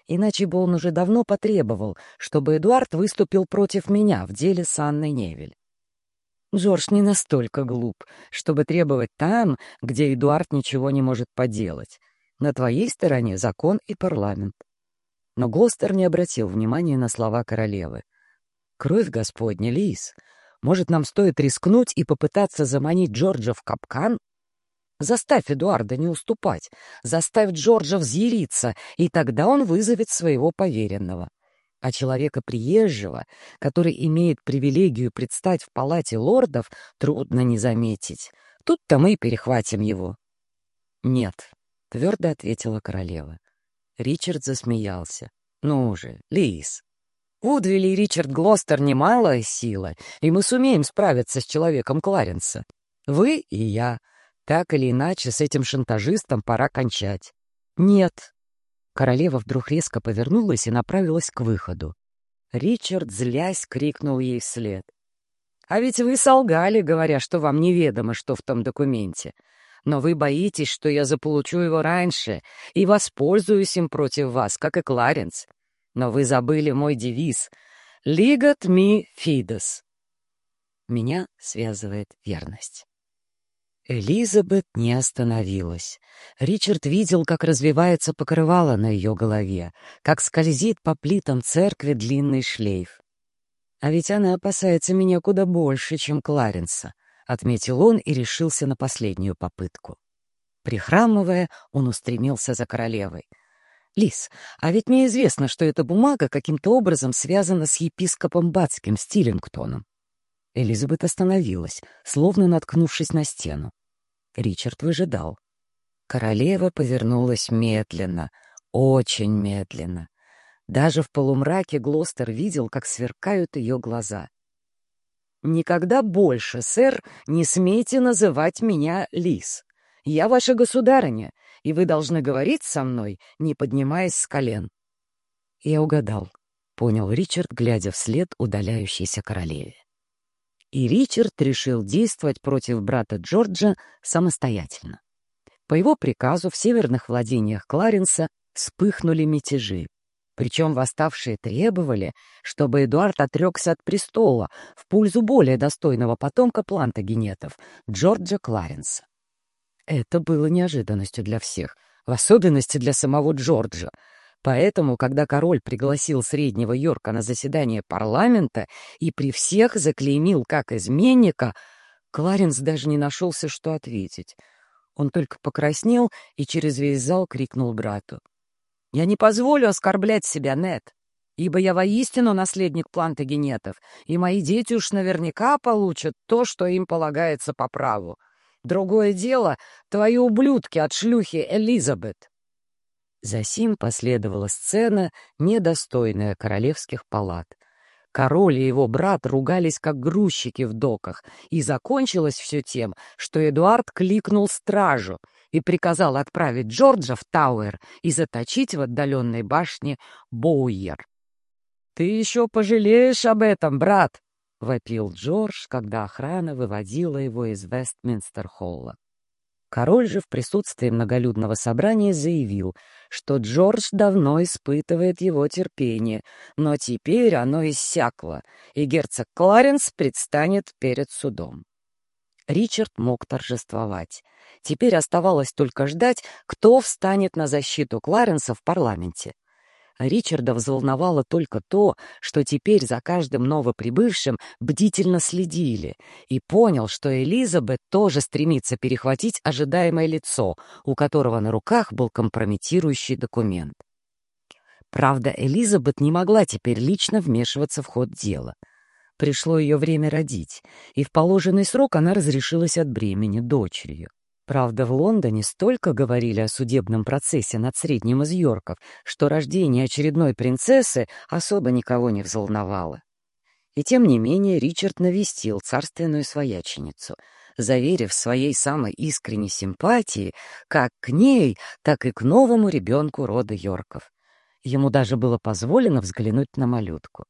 Иначе бы он уже давно потребовал, чтобы Эдуард выступил против меня в деле с Анной Невель. Джордж не настолько глуп, чтобы требовать там, где Эдуард ничего не может поделать. На твоей стороне закон и парламент. Но Глостер не обратил внимания на слова королевы. «Кровь Господня, Лис! Может, нам стоит рискнуть и попытаться заманить Джорджа в капкан?» Заставь Эдуарда не уступать, заставь Джорджа взъяриться, и тогда он вызовет своего поверенного. А человека приезжего, который имеет привилегию предстать в палате лордов, трудно не заметить. Тут-то мы и перехватим его. — Нет, — твердо ответила королева. Ричард засмеялся. — Ну же, Лис. Вудвилли и Ричард Глостер — немалая сила, и мы сумеем справиться с человеком Кларенса. Вы и я — так или иначе, с этим шантажистом пора кончать. Нет. Королева вдруг резко повернулась и направилась к выходу. Ричард, злясь, крикнул ей вслед. «А ведь вы солгали, говоря, что вам неведомо, что в том документе. Но вы боитесь, что я заполучу его раньше и воспользуюсь им против вас, как и Кларенс. Но вы забыли мой девиз «Лигат ми фидес». Меня связывает верность. Элизабет не остановилась. Ричард видел, как развивается покрывало на ее голове, как скользит по плитам церкви длинный шлейф. «А ведь она опасается меня куда больше, чем Кларенса», — отметил он и решился на последнюю попытку. Прихрамывая, он устремился за королевой. «Лис, а ведь мне известно, что эта бумага каким-то образом связана с епископом Батским Стиллингтоном. Элизабет остановилась, словно наткнувшись на стену. Ричард выжидал. Королева повернулась медленно, очень медленно. Даже в полумраке Глостер видел, как сверкают ее глаза. Никогда больше, сэр, не смейте называть меня Лис. Я ваша государыня, и вы должны говорить со мной, не поднимаясь с колен. Я угадал, — понял Ричард, глядя вслед удаляющейся королеве. И Ричард решил действовать против брата Джорджа самостоятельно. По его приказу в северных владениях Кларенса вспыхнули мятежи. Причем восставшие требовали, чтобы Эдуард отрекся от престола в пользу более достойного потомка плантагенетов, Джорджа Кларенса. Это было неожиданностью для всех, в особенности для самого Джорджа. Поэтому, когда король пригласил Среднего Йорка на заседание парламента и при всех заклеймил как изменника, Кларенс даже не нашелся, что ответить. Он только покраснел и через весь зал крикнул брату. «Я не позволю оскорблять себя, Нет, ибо я воистину наследник плантагенетов, и мои дети уж наверняка получат то, что им полагается по праву. Другое дело — твои ублюдки от шлюхи Элизабет. Засим последовала сцена, недостойная королевских палат. Король и его брат ругались, как грузчики в доках, и закончилось все тем, что Эдуард кликнул стражу и приказал отправить Джорджа в Тауэр и заточить в отдаленной башне Боуер. «Ты еще пожалеешь об этом, брат!» — вопил Джордж, когда охрана выводила его из Вестминстер-холла. Король же в присутствии многолюдного собрания заявил, что Джордж давно испытывает его терпение, но теперь оно иссякло, и герцог Кларенс предстанет перед судом. Ричард мог торжествовать. Теперь оставалось только ждать, кто встанет на защиту Кларенса в парламенте. Ричарда взволновало только то, что теперь за каждым новоприбывшим бдительно следили, и понял, что Элизабет тоже стремится перехватить ожидаемое лицо, у которого на руках был компрометирующий документ. Правда, Элизабет не могла теперь лично вмешиваться в ход дела. Пришло ее время родить, и в положенный срок она разрешилась от бремени дочерью. Правда, в Лондоне столько говорили о судебном процессе над средним из Йорков, что рождение очередной принцессы особо никого не взволновало. И тем не менее Ричард навестил царственную свояченицу, заверив своей самой искренней симпатии как к ней, так и к новому ребенку рода Йорков. Ему даже было позволено взглянуть на малютку.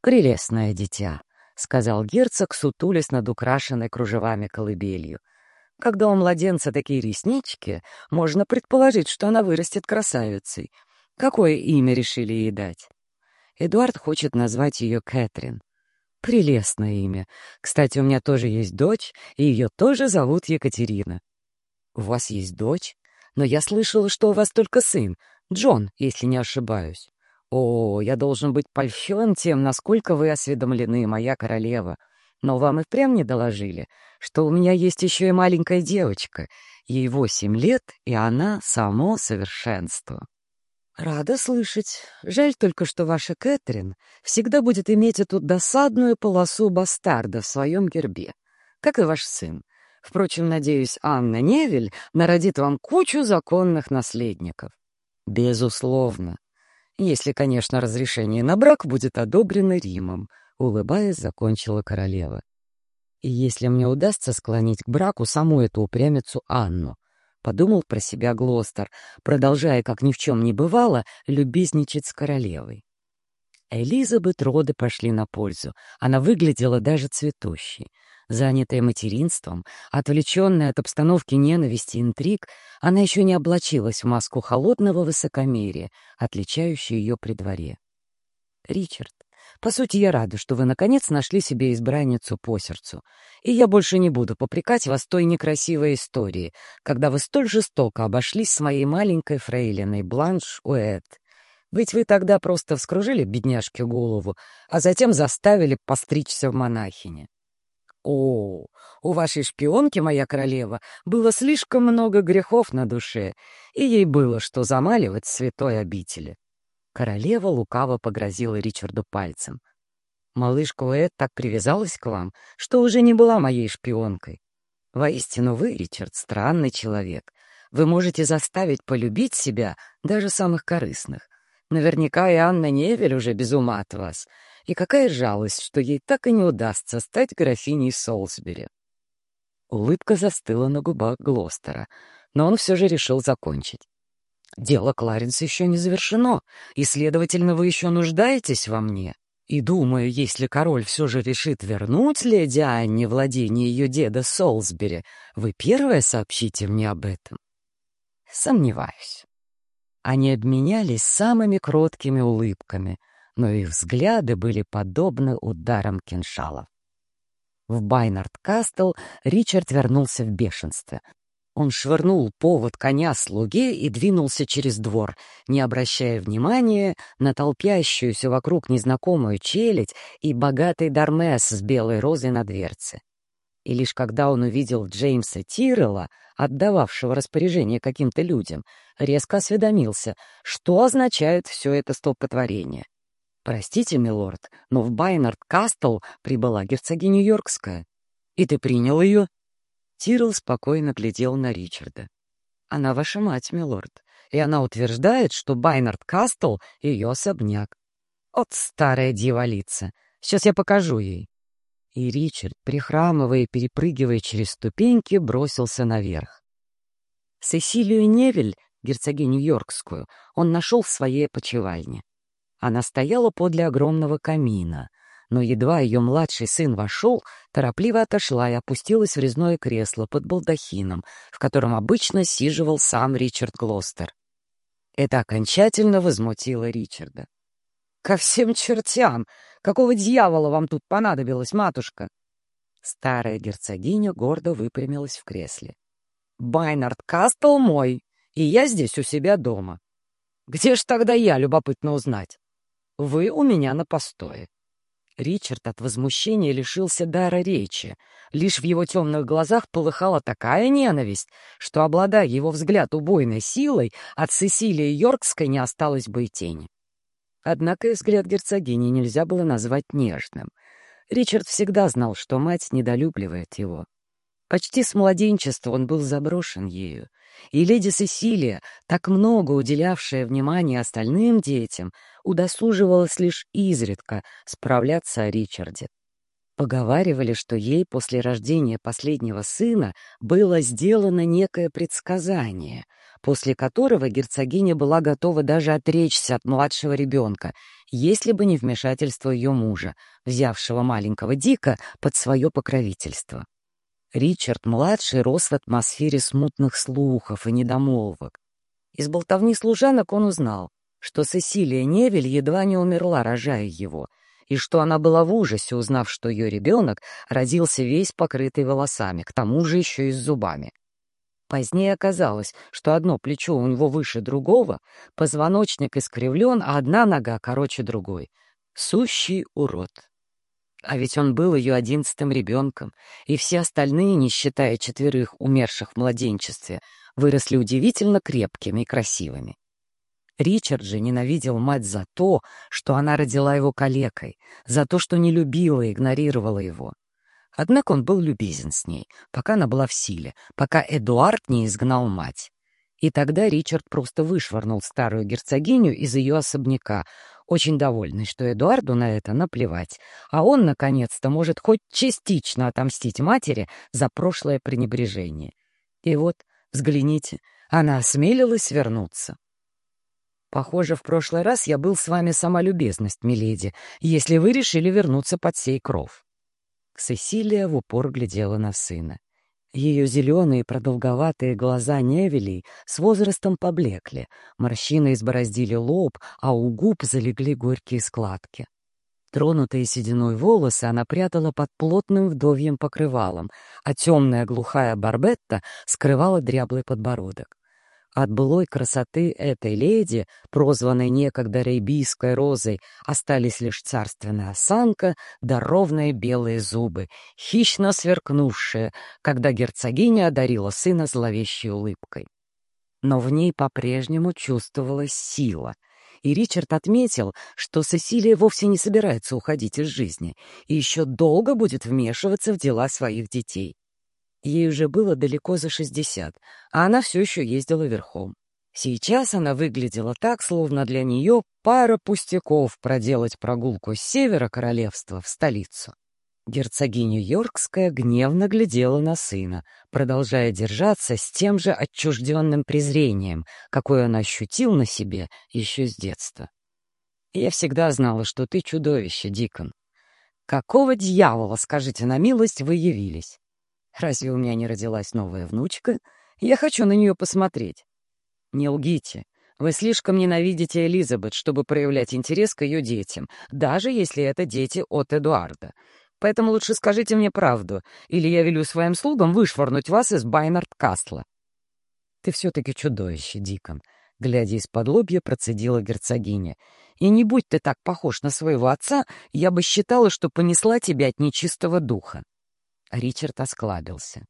«Прелестное дитя», — сказал герцог, сутулясь над украшенной кружевами колыбелью — когда у младенца такие реснички, можно предположить, что она вырастет красавицей. Какое имя решили ей дать? Эдуард хочет назвать ее Кэтрин. Прелестное имя. Кстати, у меня тоже есть дочь, и ее тоже зовут Екатерина. У вас есть дочь? Но я слышала, что у вас только сын, Джон, если не ошибаюсь. О, я должен быть польщен тем, насколько вы осведомлены, моя королева. Но вам и впрямь не доложили, что у меня есть еще и маленькая девочка. Ей восемь лет, и она — само совершенство. Рада слышать. Жаль только, что ваша Кэтрин всегда будет иметь эту досадную полосу бастарда в своем гербе, как и ваш сын. Впрочем, надеюсь, Анна Невель народит вам кучу законных наследников. Безусловно. Если, конечно, разрешение на брак будет одобрено Римом — улыбаясь, закончила королева. И если мне удастся склонить к браку саму эту упрямицу Анну, подумал про себя Глостер, продолжая, как ни в чем не бывало, любезничать с королевой. Элизабет роды пошли на пользу. Она выглядела даже цветущей. Занятая материнством, отвлеченная от обстановки ненависти и интриг, она еще не облачилась в маску холодного высокомерия, отличающую ее при дворе. «Ричард, по сути, я рада, что вы, наконец, нашли себе избранницу по сердцу. И я больше не буду попрекать вас той некрасивой истории, когда вы столь жестоко обошлись с моей маленькой фрейлиной Бланш Уэт. Ведь вы тогда просто вскружили бедняжке голову, а затем заставили постричься в монахине. О, у вашей шпионки, моя королева, было слишком много грехов на душе, и ей было что замаливать святой обители. Королева лукаво погрозила Ричарду пальцем. «Малышка Уэд так привязалась к вам, что уже не была моей шпионкой. Воистину вы, Ричард, странный человек. Вы можете заставить полюбить себя даже самых корыстных. Наверняка и Анна Невель уже без ума от вас. И какая жалость, что ей так и не удастся стать графиней Солсбери. Улыбка застыла на губах Глостера, но он все же решил закончить. «Дело Кларенс еще не завершено, и, следовательно, вы еще нуждаетесь во мне. И думаю, если король все же решит вернуть леди Анне владение ее деда Солсбери, вы первое сообщите мне об этом. Сомневаюсь. Они обменялись самыми кроткими улыбками, но их взгляды были подобны ударам кинжалов. В Байнард-Кастл Ричард вернулся в бешенстве — он швырнул повод коня слуге и двинулся через двор, не обращая внимания на толпящуюся вокруг незнакомую челядь и богатый дармес с белой розой на дверце. И лишь когда он увидел Джеймса Тиррелла, отдававшего распоряжение каким-то людям, резко осведомился, что означает все это столпотворение. «Простите, милорд, но в Байнард-Кастл прибыла герцогиня Йоркская. И ты принял ее?» Тирл спокойно глядел на Ричарда. «Она ваша мать, милорд, и она утверждает, что Байнард Кастл — ее особняк. От старая дьяволица. Сейчас я покажу ей». И Ричард, прихрамывая и перепрыгивая через ступеньки, бросился наверх. Сесилию Невель, герцогиню Йоркскую, он нашел в своей почевальне. Она стояла подле огромного камина — но едва ее младший сын вошел, торопливо отошла и опустилась в резное кресло под балдахином, в котором обычно сиживал сам Ричард Глостер. Это окончательно возмутило Ричарда. «Ко всем чертям! Какого дьявола вам тут понадобилось, матушка?» Старая герцогиня гордо выпрямилась в кресле. «Байнард Кастл мой, и я здесь у себя дома. Где ж тогда я, любопытно узнать? Вы у меня на постое. Ричард от возмущения лишился дара речи. Лишь в его темных глазах полыхала такая ненависть, что, обладая его взгляд убойной силой, от Сесилии Йоркской не осталось бы и тени. Однако и взгляд герцогини нельзя было назвать нежным. Ричард всегда знал, что мать недолюбливает его. Почти с младенчества он был заброшен ею, и леди Сесилия, так много уделявшая внимания остальным детям, удосуживалась лишь изредка справляться о Ричарде. Поговаривали, что ей после рождения последнего сына было сделано некое предсказание, после которого герцогиня была готова даже отречься от младшего ребенка, если бы не вмешательство ее мужа, взявшего маленького Дика под свое покровительство. Ричард-младший рос в атмосфере смутных слухов и недомолвок. Из болтовни служанок он узнал, что Сесилия Невель едва не умерла, рожая его, и что она была в ужасе, узнав, что ее ребенок родился весь покрытый волосами, к тому же еще и с зубами. Позднее оказалось, что одно плечо у него выше другого, позвоночник искривлен, а одна нога короче другой. Сущий урод. А ведь он был ее одиннадцатым ребенком, и все остальные, не считая четверых умерших в младенчестве, выросли удивительно крепкими и красивыми. Ричард же ненавидел мать за то, что она родила его калекой, за то, что не любила и игнорировала его. Однако он был любезен с ней, пока она была в силе, пока Эдуард не изгнал мать. И тогда Ричард просто вышвырнул старую герцогиню из ее особняка, очень довольный, что Эдуарду на это наплевать, а он, наконец-то, может хоть частично отомстить матери за прошлое пренебрежение. И вот, взгляните, она осмелилась вернуться. Похоже, в прошлый раз я был с вами сама любезность, миледи, если вы решили вернуться под сей кров. Сесилия в упор глядела на сына. Ее зеленые продолговатые глаза Невелей с возрастом поблекли, морщины избороздили лоб, а у губ залегли горькие складки. Тронутые сединой волосы она прятала под плотным вдовьем покрывалом, а темная глухая барбетта скрывала дряблый подбородок. От былой красоты этой леди, прозванной некогда рейбийской розой, остались лишь царственная осанка да ровные белые зубы, хищно сверкнувшие, когда герцогиня одарила сына зловещей улыбкой. Но в ней по-прежнему чувствовалась сила — и Ричард отметил, что Сесилия вовсе не собирается уходить из жизни и еще долго будет вмешиваться в дела своих детей. Ей уже было далеко за шестьдесят, а она все еще ездила верхом. Сейчас она выглядела так, словно для нее пара пустяков проделать прогулку с севера королевства в столицу. Герцогиня Йоркская гневно глядела на сына, продолжая держаться с тем же отчужденным презрением, какое он ощутил на себе еще с детства. «Я всегда знала, что ты чудовище, Дикон. Какого дьявола, скажите на милость, вы явились? Разве у меня не родилась новая внучка? Я хочу на нее посмотреть. Не лгите. Вы слишком ненавидите Элизабет, чтобы проявлять интерес к ее детям, даже если это дети от Эдуарда. Поэтому лучше скажите мне правду, или я велю своим слугам вышвырнуть вас из Байнард-Кастла. Ты все-таки чудовище, Дикон, глядя из-под лобья, процедила герцогиня. И не будь ты так похож на своего отца, я бы считала, что понесла тебя от нечистого духа. Ричард осклабился.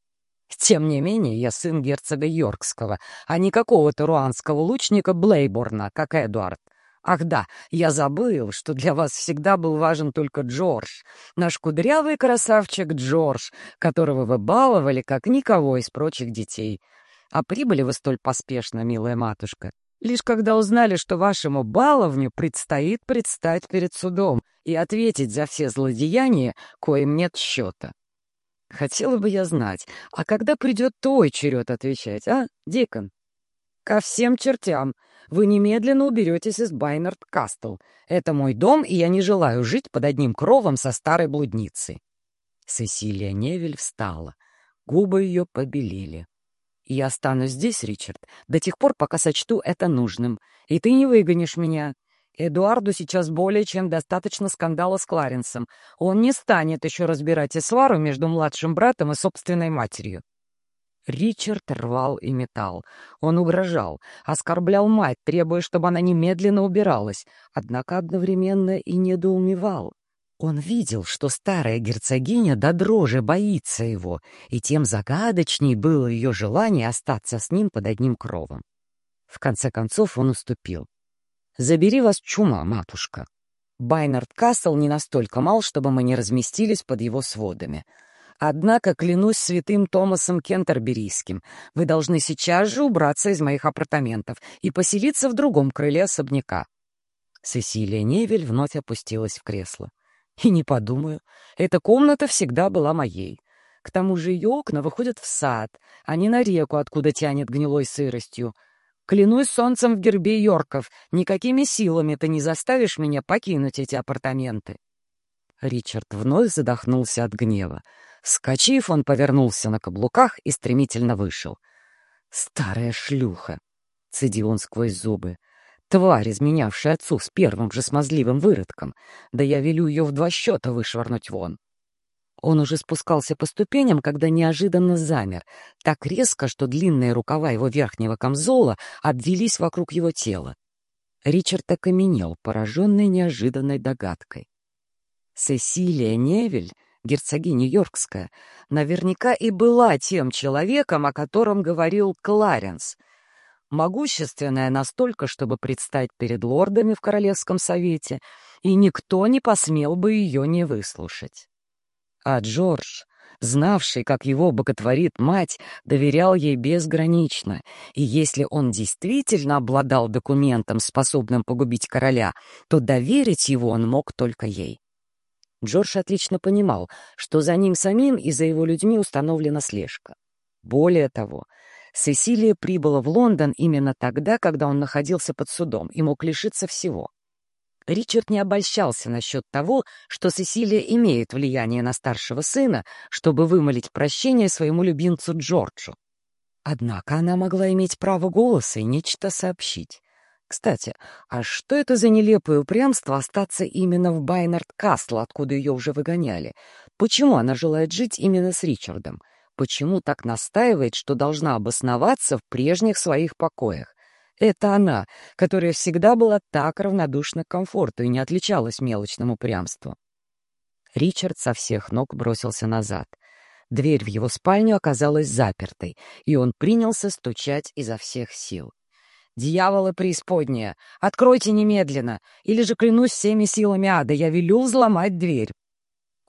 Тем не менее, я сын герцога Йоркского, а не какого-то руанского лучника Блейборна, как Эдуард. Ах да, я забыл, что для вас всегда был важен только Джордж, наш кудрявый красавчик Джордж, которого вы баловали, как никого из прочих детей. А прибыли вы столь поспешно, милая матушка, лишь когда узнали, что вашему баловню предстоит предстать перед судом и ответить за все злодеяния, коим нет счета. Хотела бы я знать, а когда придет твой черед отвечать, а, Дикон? Ко всем чертям! Вы немедленно уберетесь из Байнард-Кастл. Это мой дом, и я не желаю жить под одним кровом со старой блудницей. Сесилия Невель встала. Губы ее побелели. «Я останусь здесь, Ричард, до тех пор, пока сочту это нужным. И ты не выгонишь меня. Эдуарду сейчас более чем достаточно скандала с Кларенсом. Он не станет еще разбирать и свару между младшим братом и собственной матерью. Ричард рвал и метал. Он угрожал, оскорблял мать, требуя, чтобы она немедленно убиралась, однако одновременно и недоумевал. Он видел, что старая герцогиня до дрожи боится его, и тем загадочней было ее желание остаться с ним под одним кровом. В конце концов он уступил. «Забери вас чума, матушка». Байнард Касл не настолько мал, чтобы мы не разместились под его сводами — Однако, клянусь святым Томасом Кентерберийским, вы должны сейчас же убраться из моих апартаментов и поселиться в другом крыле особняка. Сесилия Невель вновь опустилась в кресло. И не подумаю, эта комната всегда была моей. К тому же ее окна выходят в сад, а не на реку, откуда тянет гнилой сыростью. Клянусь солнцем в гербе Йорков, никакими силами ты не заставишь меня покинуть эти апартаменты. Ричард вновь задохнулся от гнева. Скочив, он повернулся на каблуках и стремительно вышел. «Старая шлюха!» — цедил он сквозь зубы. «Тварь, изменявшая отцу с первым же смазливым выродком! Да я велю ее в два счета вышвырнуть вон!» Он уже спускался по ступеням, когда неожиданно замер, так резко, что длинные рукава его верхнего камзола обвелись вокруг его тела. Ричард окаменел, пораженный неожиданной догадкой. Сесилия Невель герцогиня Йоркская, наверняка и была тем человеком, о котором говорил Кларенс. Могущественная настолько, чтобы предстать перед лордами в Королевском совете, и никто не посмел бы ее не выслушать. А Джордж, знавший, как его боготворит мать, доверял ей безгранично, и если он действительно обладал документом, способным погубить короля, то доверить его он мог только ей. Джордж отлично понимал, что за ним самим и за его людьми установлена слежка. Более того, Сесилия прибыла в Лондон именно тогда, когда он находился под судом и мог лишиться всего. Ричард не обольщался насчет того, что Сесилия имеет влияние на старшего сына, чтобы вымолить прощение своему любимцу Джорджу. Однако она могла иметь право голоса и нечто сообщить. Кстати, а что это за нелепое упрямство остаться именно в Байнард-Касл, откуда ее уже выгоняли? Почему она желает жить именно с Ричардом? Почему так настаивает, что должна обосноваться в прежних своих покоях? Это она, которая всегда была так равнодушна к комфорту и не отличалась мелочным упрямством. Ричард со всех ног бросился назад. Дверь в его спальню оказалась запертой, и он принялся стучать изо всех сил. «Дьяволы преисподние! Откройте немедленно! Или же клянусь всеми силами ада, я велю взломать дверь!»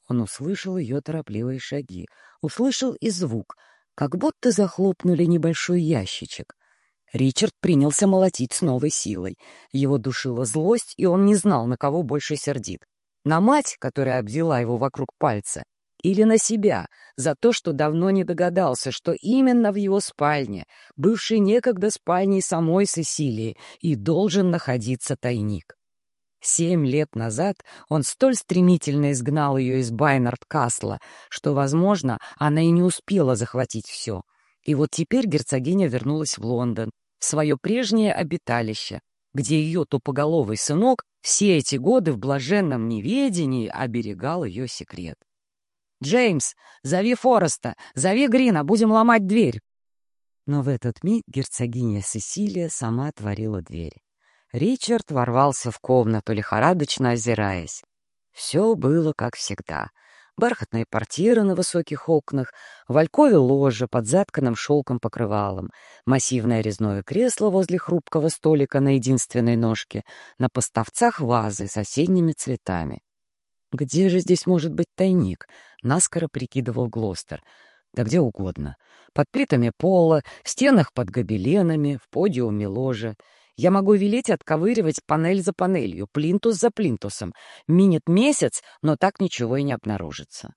Он услышал ее торопливые шаги, услышал и звук, как будто захлопнули небольшой ящичек. Ричард принялся молотить с новой силой. Его душила злость, и он не знал, на кого больше сердит. На мать, которая обвела его вокруг пальца, или на себя за то, что давно не догадался, что именно в его спальне, бывшей некогда спальней самой Сесилии, и должен находиться тайник. Семь лет назад он столь стремительно изгнал ее из Байнард-Касла, что, возможно, она и не успела захватить все. И вот теперь герцогиня вернулась в Лондон, свое прежнее обиталище, где ее тупоголовый сынок все эти годы в блаженном неведении оберегал ее секрет. «Джеймс, зови Фореста, зови Грина, будем ломать дверь!» Но в этот миг герцогиня Сесилия сама отворила дверь. Ричард ворвался в комнату, лихорадочно озираясь. Все было как всегда. Бархатные портьеры на высоких окнах, в алькове ложа под затканным шелком покрывалом, массивное резное кресло возле хрупкого столика на единственной ножке, на поставцах вазы с осенними цветами. «Где же здесь может быть тайник?» — наскоро прикидывал Глостер. «Да где угодно. Под плитами пола, в стенах под гобеленами, в подиуме ложа. Я могу велеть отковыривать панель за панелью, плинтус за плинтусом. Минет месяц, но так ничего и не обнаружится».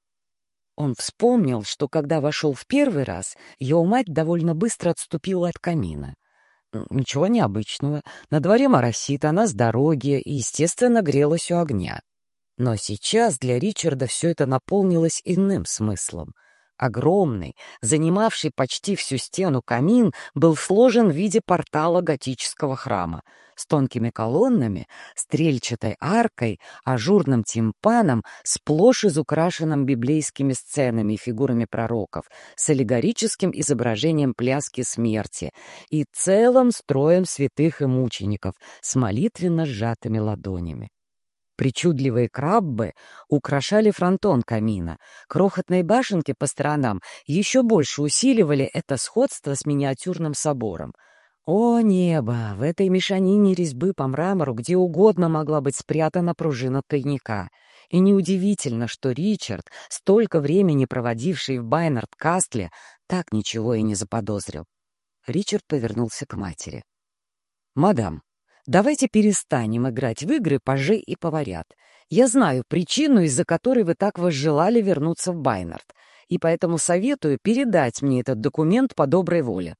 Он вспомнил, что когда вошел в первый раз, его мать довольно быстро отступила от камина. Ничего необычного. На дворе моросит, она с дороги и, естественно, грелась у огня. Но сейчас для Ричарда все это наполнилось иным смыслом. Огромный, занимавший почти всю стену камин, был сложен в виде портала готического храма с тонкими колоннами, стрельчатой аркой, ажурным тимпаном, сплошь изукрашенным библейскими сценами и фигурами пророков, с аллегорическим изображением пляски смерти и целым строем святых и мучеников с молитвенно сжатыми ладонями. Причудливые краббы украшали фронтон камина. Крохотные башенки по сторонам еще больше усиливали это сходство с миниатюрным собором. О, небо! В этой мешанине резьбы по мрамору где угодно могла быть спрятана пружина тайника. И неудивительно, что Ричард, столько времени проводивший в Байнард-Кастле, так ничего и не заподозрил. Ричард повернулся к матери. «Мадам, Давайте перестанем играть в игры пажей и поварят. Я знаю причину, из-за которой вы так возжелали вернуться в Байнард, и поэтому советую передать мне этот документ по доброй воле.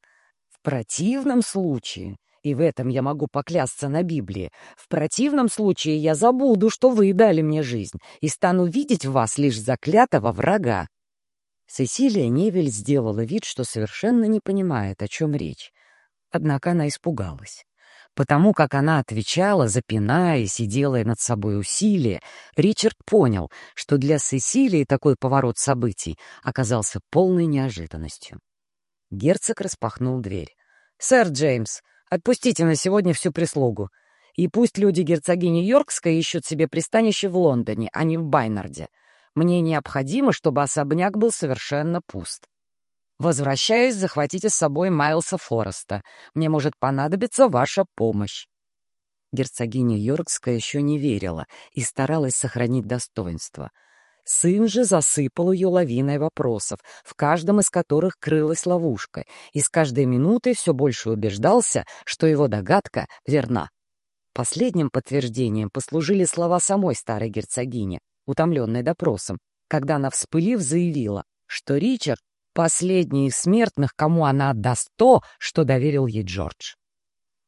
В противном случае, и в этом я могу поклясться на Библии, в противном случае я забуду, что вы дали мне жизнь, и стану видеть в вас лишь заклятого врага. Сесилия Невель сделала вид, что совершенно не понимает, о чем речь. Однако она испугалась. Потому как она отвечала, запинаясь и делая над собой усилия, Ричард понял, что для Сесилии такой поворот событий оказался полной неожиданностью. Герцог распахнул дверь. «Сэр Джеймс, отпустите на сегодня всю прислугу. И пусть люди герцогини Йоркской ищут себе пристанище в Лондоне, а не в Байнарде. Мне необходимо, чтобы особняк был совершенно пуст. Возвращаясь, захватите с собой Майлса Фореста. Мне может понадобиться ваша помощь. Герцогиня Йоркская еще не верила и старалась сохранить достоинство. Сын же засыпал ее лавиной вопросов, в каждом из которых крылась ловушка, и с каждой минутой все больше убеждался, что его догадка верна. Последним подтверждением послужили слова самой старой герцогини, утомленной допросом, когда она, вспылив, заявила, что Ричард Последний из смертных, кому она отдаст то, что доверил ей Джордж.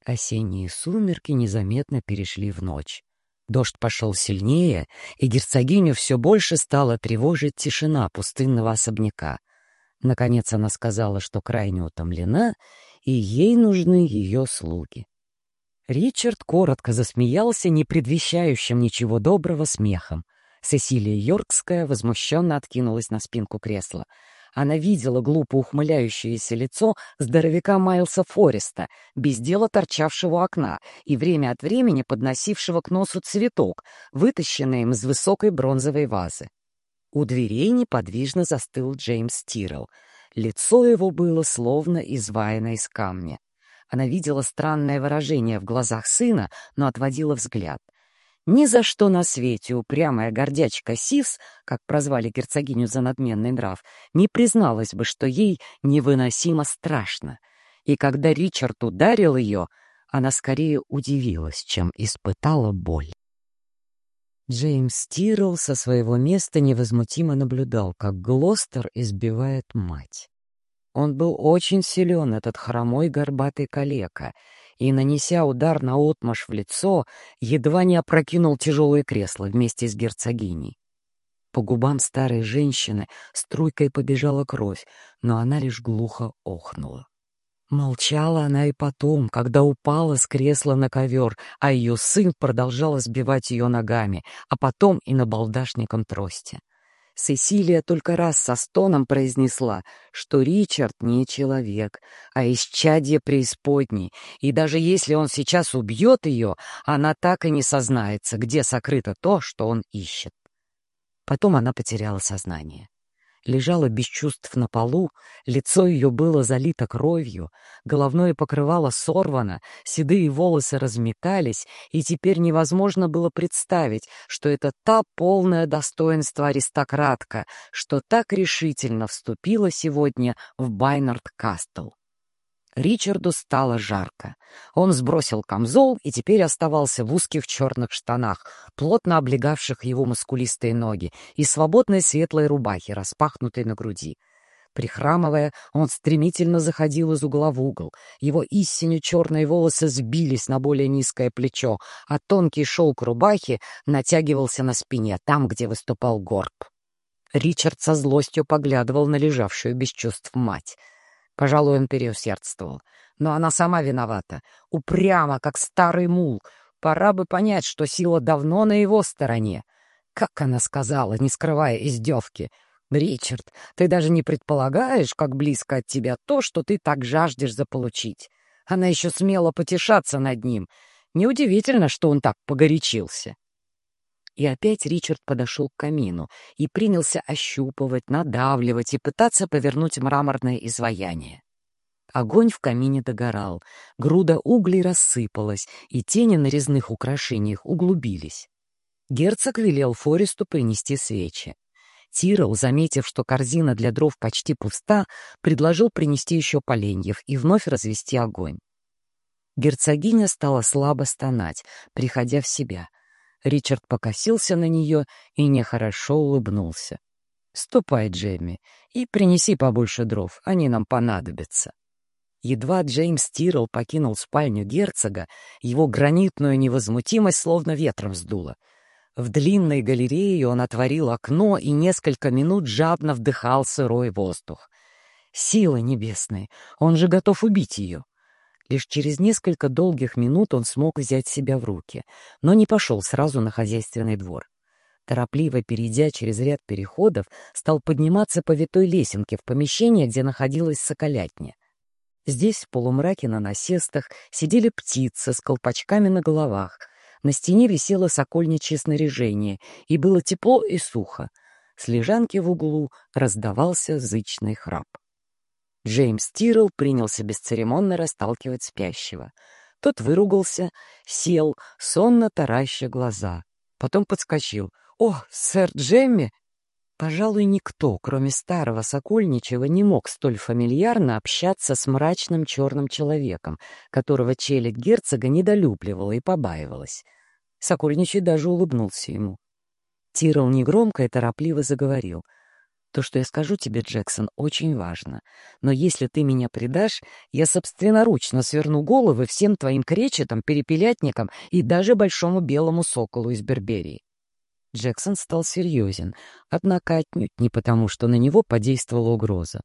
Осенние сумерки незаметно перешли в ночь. Дождь пошел сильнее, и герцогиню все больше стала тревожить тишина пустынного особняка. Наконец она сказала, что крайне утомлена, и ей нужны ее слуги. Ричард коротко засмеялся, не предвещающим ничего доброго смехом. Сесилия Йоркская возмущенно откинулась на спинку кресла — она видела глупо ухмыляющееся лицо здоровяка Майлса Фореста, без дела торчавшего у окна и время от времени подносившего к носу цветок, вытащенный им из высокой бронзовой вазы. У дверей неподвижно застыл Джеймс Тиррелл. Лицо его было словно изваяно из камня. Она видела странное выражение в глазах сына, но отводила взгляд — ни за что на свете упрямая гордячка Сивс, как прозвали герцогиню за надменный нрав, не призналась бы, что ей невыносимо страшно. и когда Ричард ударил ее, она скорее удивилась, чем испытала боль. Джеймс Тирл со своего места невозмутимо наблюдал, как Глостер избивает мать. Он был очень силен, этот хромой горбатый калека, и, нанеся удар на отмаш в лицо, едва не опрокинул тяжелое кресло вместе с герцогиней. По губам старой женщины струйкой побежала кровь, но она лишь глухо охнула. Молчала она и потом, когда упала с кресла на ковер, а ее сын продолжал сбивать ее ногами, а потом и на балдашником трости. Сесилия только раз со стоном произнесла, что Ричард не человек, а исчадье преисподней, и даже если он сейчас убьет ее, она так и не сознается, где сокрыто то, что он ищет. Потом она потеряла сознание лежала без чувств на полу, лицо ее было залито кровью, головное покрывало сорвано, седые волосы разметались, и теперь невозможно было представить, что это та полное достоинство аристократка, что так решительно вступила сегодня в Байнард-Кастл. Ричарду стало жарко. Он сбросил камзол и теперь оставался в узких черных штанах, плотно облегавших его мускулистые ноги, и свободной светлой рубахе, распахнутой на груди. Прихрамывая, он стремительно заходил из угла в угол. Его истинно черные волосы сбились на более низкое плечо, а тонкий шелк рубахи натягивался на спине, там, где выступал горб. Ричард со злостью поглядывал на лежавшую без чувств мать — Пожалуй, он переусердствовал. Но она сама виновата. Упрямо, как старый мул. Пора бы понять, что сила давно на его стороне. Как она сказала, не скрывая издевки. «Ричард, ты даже не предполагаешь, как близко от тебя то, что ты так жаждешь заполучить». Она еще смела потешаться над ним. Неудивительно, что он так погорячился. И опять Ричард подошел к камину и принялся ощупывать, надавливать и пытаться повернуть мраморное изваяние. Огонь в камине догорал, груда углей рассыпалась, и тени на резных украшениях углубились. Герцог велел Форесту принести свечи. Тирол, заметив, что корзина для дров почти пуста, предложил принести еще поленьев и вновь развести огонь. Герцогиня стала слабо стонать, приходя в себя — Ричард покосился на нее и нехорошо улыбнулся. «Ступай, Джейми, и принеси побольше дров, они нам понадобятся». Едва Джеймс Тирл покинул спальню герцога, его гранитную невозмутимость словно ветром сдуло. В длинной галерее он отворил окно и несколько минут жадно вдыхал сырой воздух. Силы небесные, он же готов убить ее. Лишь через несколько долгих минут он смог взять себя в руки, но не пошел сразу на хозяйственный двор. Торопливо перейдя через ряд переходов, стал подниматься по витой лесенке в помещение, где находилась соколятня. Здесь, в полумраке на насестах, сидели птицы с колпачками на головах. На стене висело сокольничье снаряжение, и было тепло и сухо. С лежанки в углу раздавался зычный храп. Джеймс Тирл принялся бесцеремонно расталкивать спящего. Тот выругался, сел, сонно тараща глаза. Потом подскочил. «О, сэр Джемми!» Пожалуй, никто, кроме старого Сокольничего, не мог столь фамильярно общаться с мрачным черным человеком, которого челядь герцога недолюбливала и побаивалась. Сокольничий даже улыбнулся ему. Тирл негромко и торопливо заговорил — то, что я скажу тебе, Джексон, очень важно. Но если ты меня предашь, я собственноручно сверну головы всем твоим кречетам, перепелятникам и даже большому белому соколу из Берберии. Джексон стал серьезен, однако отнюдь не потому, что на него подействовала угроза.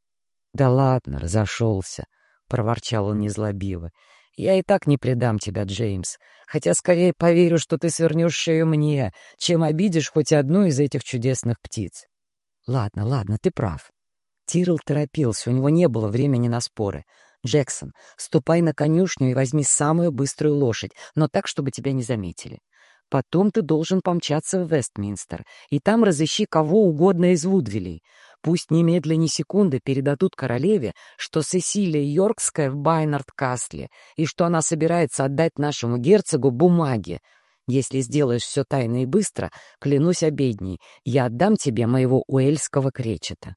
«Да ладно, разошелся», — проворчал он незлобиво. «Я и так не предам тебя, Джеймс, хотя скорее поверю, что ты свернешь шею мне, чем обидишь хоть одну из этих чудесных птиц». Ладно, ладно, ты прав. Тирл торопился, у него не было времени на споры. Джексон, ступай на конюшню и возьми самую быструю лошадь, но так, чтобы тебя не заметили. Потом ты должен помчаться в Вестминстер, и там разыщи кого угодно из Вудвилей. Пусть немедленно секунды передадут королеве, что Сесилия Йоркская в Байнард-Кастле, и что она собирается отдать нашему герцогу бумаги, если сделаешь все тайно и быстро, клянусь обедней, я отдам тебе моего уэльского кречета».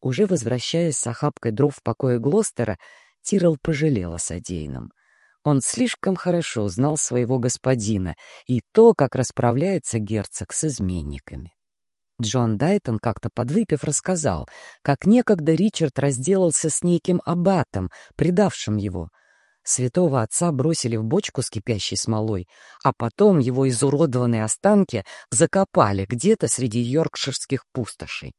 Уже возвращаясь с охапкой дров в покое Глостера, Тирол пожалел о содеянном. Он слишком хорошо знал своего господина и то, как расправляется герцог с изменниками. Джон Дайтон, как-то подвыпив, рассказал, как некогда Ричард разделался с неким аббатом, предавшим его. Святого отца бросили в бочку с кипящей смолой, а потом его изуродованные останки закопали где-то среди йоркширских пустошей.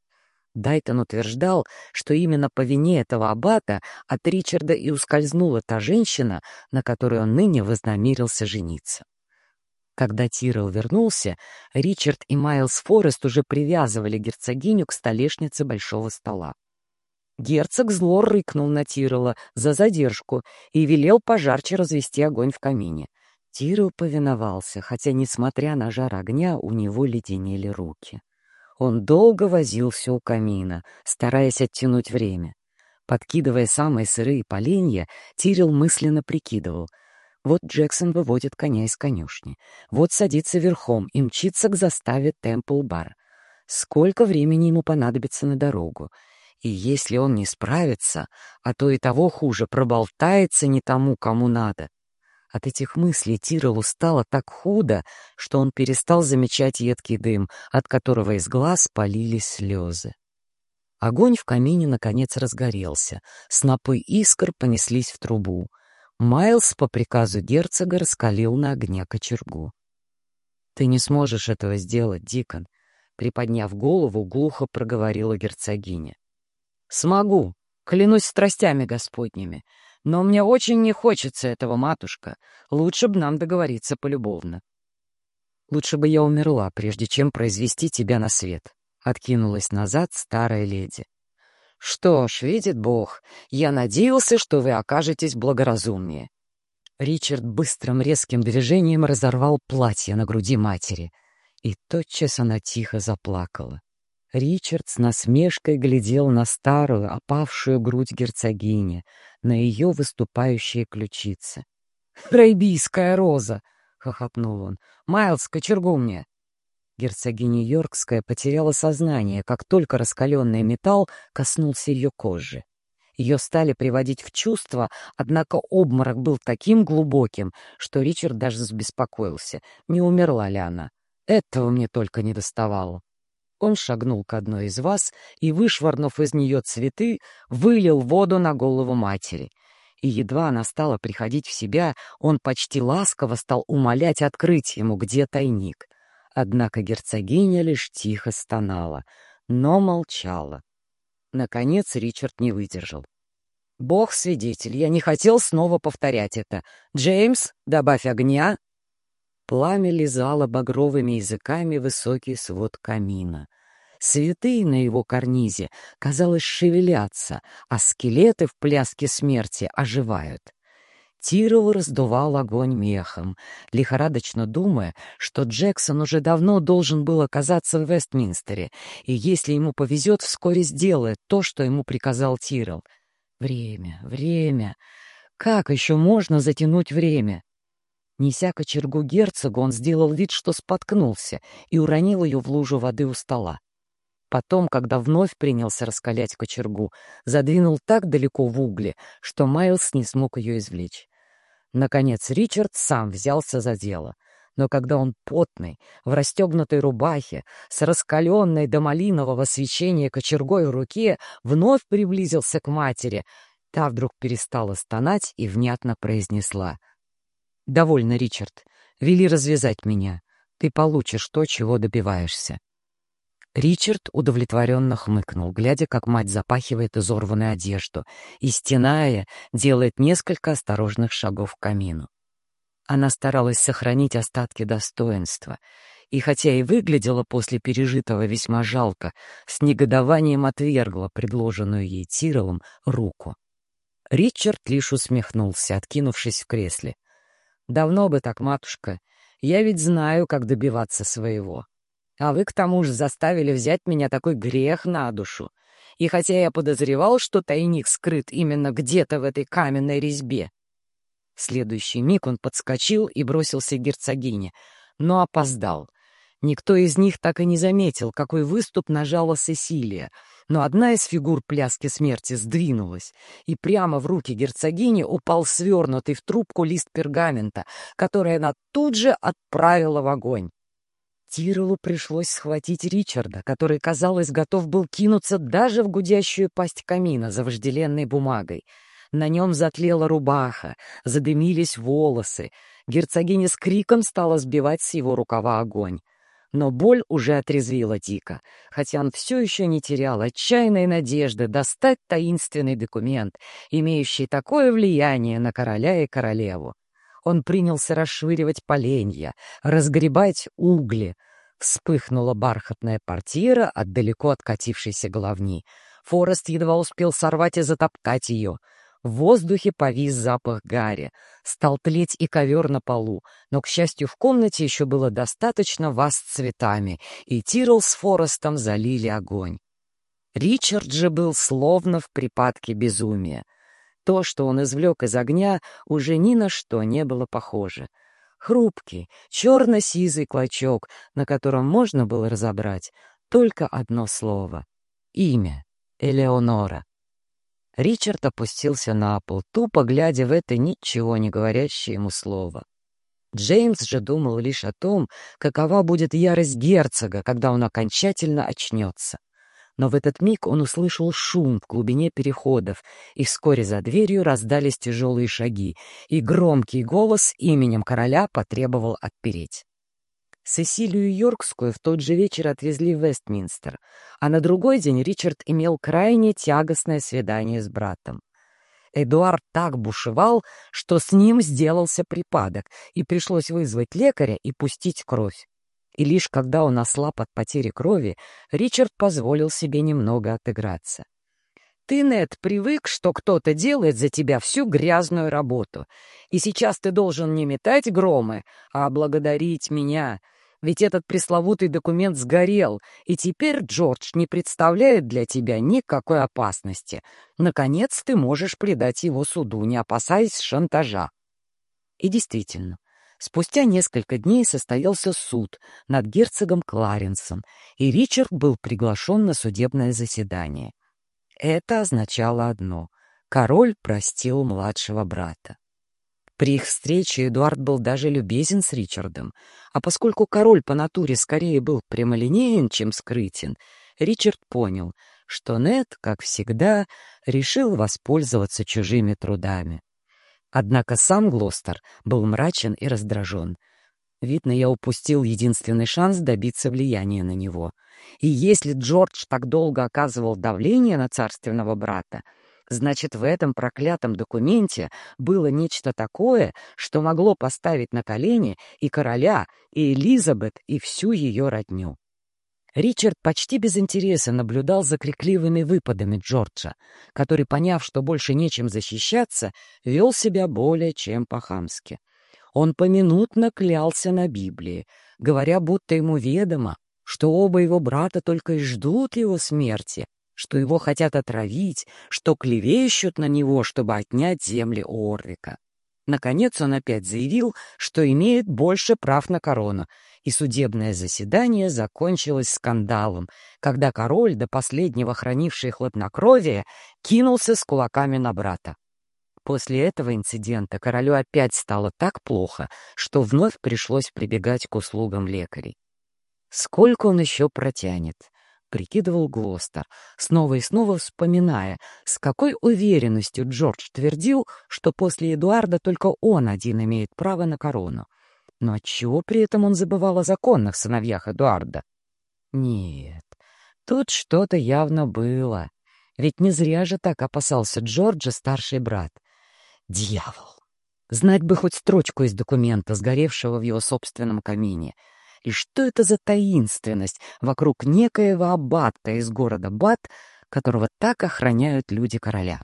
Дайтон утверждал, что именно по вине этого аббата от Ричарда и ускользнула та женщина, на которой он ныне вознамерился жениться. Когда Тирол вернулся, Ричард и Майлз Форест уже привязывали герцогиню к столешнице большого стола. Герцог зло рыкнул на Тирола за задержку и велел пожарче развести огонь в камине. Тирол повиновался, хотя, несмотря на жар огня, у него леденели руки. Он долго возился у камина, стараясь оттянуть время. Подкидывая самые сырые поленья, Тирил мысленно прикидывал — вот Джексон выводит коня из конюшни. Вот садится верхом и мчится к заставе Темпл-бар. Сколько времени ему понадобится на дорогу? И если он не справится, а то и того хуже, проболтается не тому, кому надо. От этих мыслей Тиролу стало так худо, что он перестал замечать едкий дым, от которого из глаз полились слезы. Огонь в камине наконец разгорелся, снопы искр понеслись в трубу. Майлз по приказу герцога раскалил на огне кочергу. «Ты не сможешь этого сделать, Дикон», — приподняв голову, глухо проговорила герцогиня. «Смогу, клянусь страстями господними, но мне очень не хочется этого, матушка. Лучше б нам договориться полюбовно». «Лучше бы я умерла, прежде чем произвести тебя на свет», — откинулась назад старая леди. «Что ж, видит Бог, я надеялся, что вы окажетесь благоразумнее». Ричард быстрым резким движением разорвал платье на груди матери, и тотчас она тихо заплакала. Ричард с насмешкой глядел на старую, опавшую грудь герцогини, на ее выступающие ключицы. «Райбийская роза!» — хохотнул он. «Майлз, кочергу мне!» Герцогиня Йоркская потеряла сознание, как только раскаленный металл коснулся ее кожи. Ее стали приводить в чувство, однако обморок был таким глубоким, что Ричард даже забеспокоился, не умерла ли она. Этого мне только не доставало. Он шагнул к одной из вас и, вышвырнув из нее цветы, вылил воду на голову матери. И едва она стала приходить в себя, он почти ласково стал умолять открыть ему, где тайник — Однако герцогиня лишь тихо стонала, но молчала. Наконец Ричард не выдержал. «Бог свидетель, я не хотел снова повторять это. Джеймс, добавь огня!» Пламя лизало багровыми языками высокий свод камина. Святые на его карнизе, казалось, шевелятся, а скелеты в пляске смерти оживают. Тирол раздувал огонь мехом, лихорадочно думая, что Джексон уже давно должен был оказаться в Вестминстере, и если ему повезет, вскоре сделает то, что ему приказал Тирол. Время, время. Как еще можно затянуть время? Неся кочергу герцогу, он сделал вид, что споткнулся, и уронил ее в лужу воды у стола. Потом, когда вновь принялся раскалять кочергу, задвинул так далеко в угле, что Майлз не смог ее извлечь. Наконец Ричард сам взялся за дело. Но когда он потный, в расстегнутой рубахе, с раскаленной до малинового свечения кочергой в руке, вновь приблизился к матери, та вдруг перестала стонать и внятно произнесла. «Довольно, Ричард. Вели развязать меня. Ты получишь то, чего добиваешься». Ричард удовлетворенно хмыкнул, глядя, как мать запахивает изорванную одежду и, стеная, делает несколько осторожных шагов к камину. Она старалась сохранить остатки достоинства, и, хотя и выглядела после пережитого весьма жалко, с негодованием отвергла предложенную ей Тиролом руку. Ричард лишь усмехнулся, откинувшись в кресле. «Давно бы так, матушка. Я ведь знаю, как добиваться своего». А вы, к тому же, заставили взять меня такой грех на душу. И хотя я подозревал, что тайник скрыт именно где-то в этой каменной резьбе. В следующий миг он подскочил и бросился к герцогине, но опоздал. Никто из них так и не заметил, какой выступ нажала Сесилия, но одна из фигур пляски смерти сдвинулась, и прямо в руки герцогини упал свернутый в трубку лист пергамента, который она тут же отправила в огонь. Тирелу пришлось схватить Ричарда, который, казалось, готов был кинуться даже в гудящую пасть камина за вожделенной бумагой. На нем затлела рубаха, задымились волосы. Герцогиня с криком стала сбивать с его рукава огонь. Но боль уже отрезвила Дика, хотя он все еще не терял отчаянной надежды достать таинственный документ, имеющий такое влияние на короля и королеву. Он принялся расшвыривать поленья, разгребать угли. Вспыхнула бархатная портьера от далеко откатившейся головни. Форест едва успел сорвать и затоптать ее. В воздухе повис запах гари. Стал тлеть и ковер на полу, но, к счастью, в комнате еще было достаточно ваз с цветами, и Тирл с Форестом залили огонь. Ричард же был словно в припадке безумия. То, что он извлек из огня, уже ни на что не было похоже. Хрупкий, черно-сизый клочок, на котором можно было разобрать только одно слово — имя — Элеонора. Ричард опустился на пол, тупо глядя в это ничего не говорящее ему слово. Джеймс же думал лишь о том, какова будет ярость герцога, когда он окончательно очнется. Но в этот миг он услышал шум в глубине переходов, и вскоре за дверью раздались тяжелые шаги, и громкий голос именем короля потребовал отпереть. Сесилию Йоркскую в тот же вечер отвезли в Вестминстер, а на другой день Ричард имел крайне тягостное свидание с братом. Эдуард так бушевал, что с ним сделался припадок, и пришлось вызвать лекаря и пустить кровь и лишь когда он ослаб от потери крови, Ричард позволил себе немного отыграться. «Ты, Нед, привык, что кто-то делает за тебя всю грязную работу, и сейчас ты должен не метать громы, а благодарить меня, ведь этот пресловутый документ сгорел, и теперь Джордж не представляет для тебя никакой опасности. Наконец ты можешь предать его суду, не опасаясь шантажа». И действительно, Спустя несколько дней состоялся суд над герцогом Кларенсом, и Ричард был приглашен на судебное заседание. Это означало одно — король простил младшего брата. При их встрече Эдуард был даже любезен с Ричардом, а поскольку король по натуре скорее был прямолинеен, чем скрытен, Ричард понял, что Нед, как всегда, решил воспользоваться чужими трудами. Однако сам Глостер был мрачен и раздражен. Видно, я упустил единственный шанс добиться влияния на него. И если Джордж так долго оказывал давление на царственного брата, значит, в этом проклятом документе было нечто такое, что могло поставить на колени и короля, и Элизабет, и всю ее родню. Ричард почти без интереса наблюдал за крикливыми выпадами Джорджа, который, поняв, что больше нечем защищаться, вел себя более чем по-хамски. Он поминутно клялся на Библии, говоря, будто ему ведомо, что оба его брата только и ждут его смерти, что его хотят отравить, что клевещут на него, чтобы отнять земли Орвика. Наконец он опять заявил, что имеет больше прав на корону, и судебное заседание закончилось скандалом, когда король, до последнего хранивший хладнокровие, кинулся с кулаками на брата. После этого инцидента королю опять стало так плохо, что вновь пришлось прибегать к услугам лекарей. Сколько он еще протянет? — прикидывал Глостер, снова и снова вспоминая, с какой уверенностью Джордж твердил, что после Эдуарда только он один имеет право на корону. Но отчего при этом он забывал о законных сыновьях Эдуарда? Нет, тут что-то явно было. Ведь не зря же так опасался Джорджа старший брат. Дьявол! Знать бы хоть строчку из документа, сгоревшего в его собственном камине. И что это за таинственность вокруг некоего аббата из города Бат, которого так охраняют люди короля?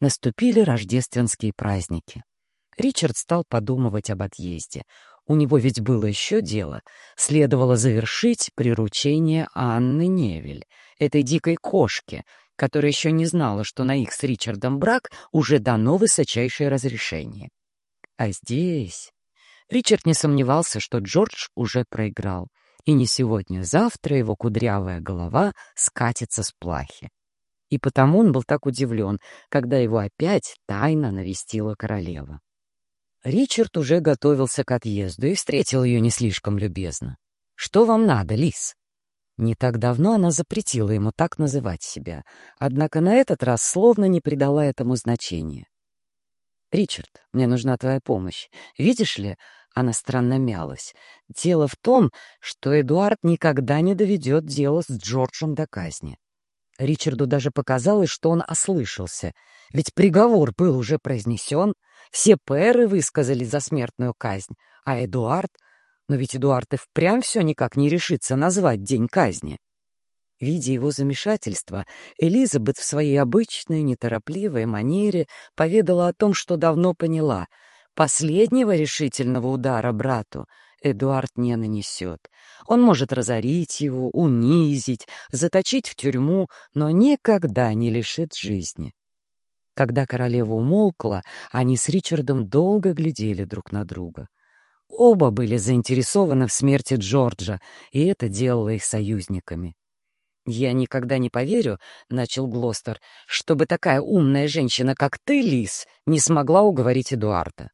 Наступили рождественские праздники. Ричард стал подумывать об отъезде. У него ведь было еще дело. Следовало завершить приручение Анны Невель, этой дикой кошки, которая еще не знала, что на их с Ричардом брак уже дано высочайшее разрешение. А здесь... Ричард не сомневался, что Джордж уже проиграл, и не сегодня-завтра его кудрявая голова скатится с плахи. И потому он был так удивлен, когда его опять тайно навестила королева. Ричард уже готовился к отъезду и встретил ее не слишком любезно. «Что вам надо, лис?» Не так давно она запретила ему так называть себя, однако на этот раз словно не придала этому значения. «Ричард, мне нужна твоя помощь. Видишь ли, она странно мялась. Дело в том, что Эдуард никогда не доведет дело с Джорджем до казни. Ричарду даже показалось, что он ослышался, ведь приговор был уже произнесен, все пэры высказали за смертную казнь, а Эдуард... Но ведь Эдуард и впрямь все никак не решится назвать день казни. Видя его замешательство, Элизабет в своей обычной, неторопливой манере поведала о том, что давно поняла. Последнего решительного удара брату Эдуард не нанесет. Он может разорить его, унизить, заточить в тюрьму, но никогда не лишит жизни. Когда королева умолкла, они с Ричардом долго глядели друг на друга. Оба были заинтересованы в смерти Джорджа, и это делало их союзниками. «Я никогда не поверю», — начал Глостер, «чтобы такая умная женщина, как ты, Лис, не смогла уговорить Эдуарда».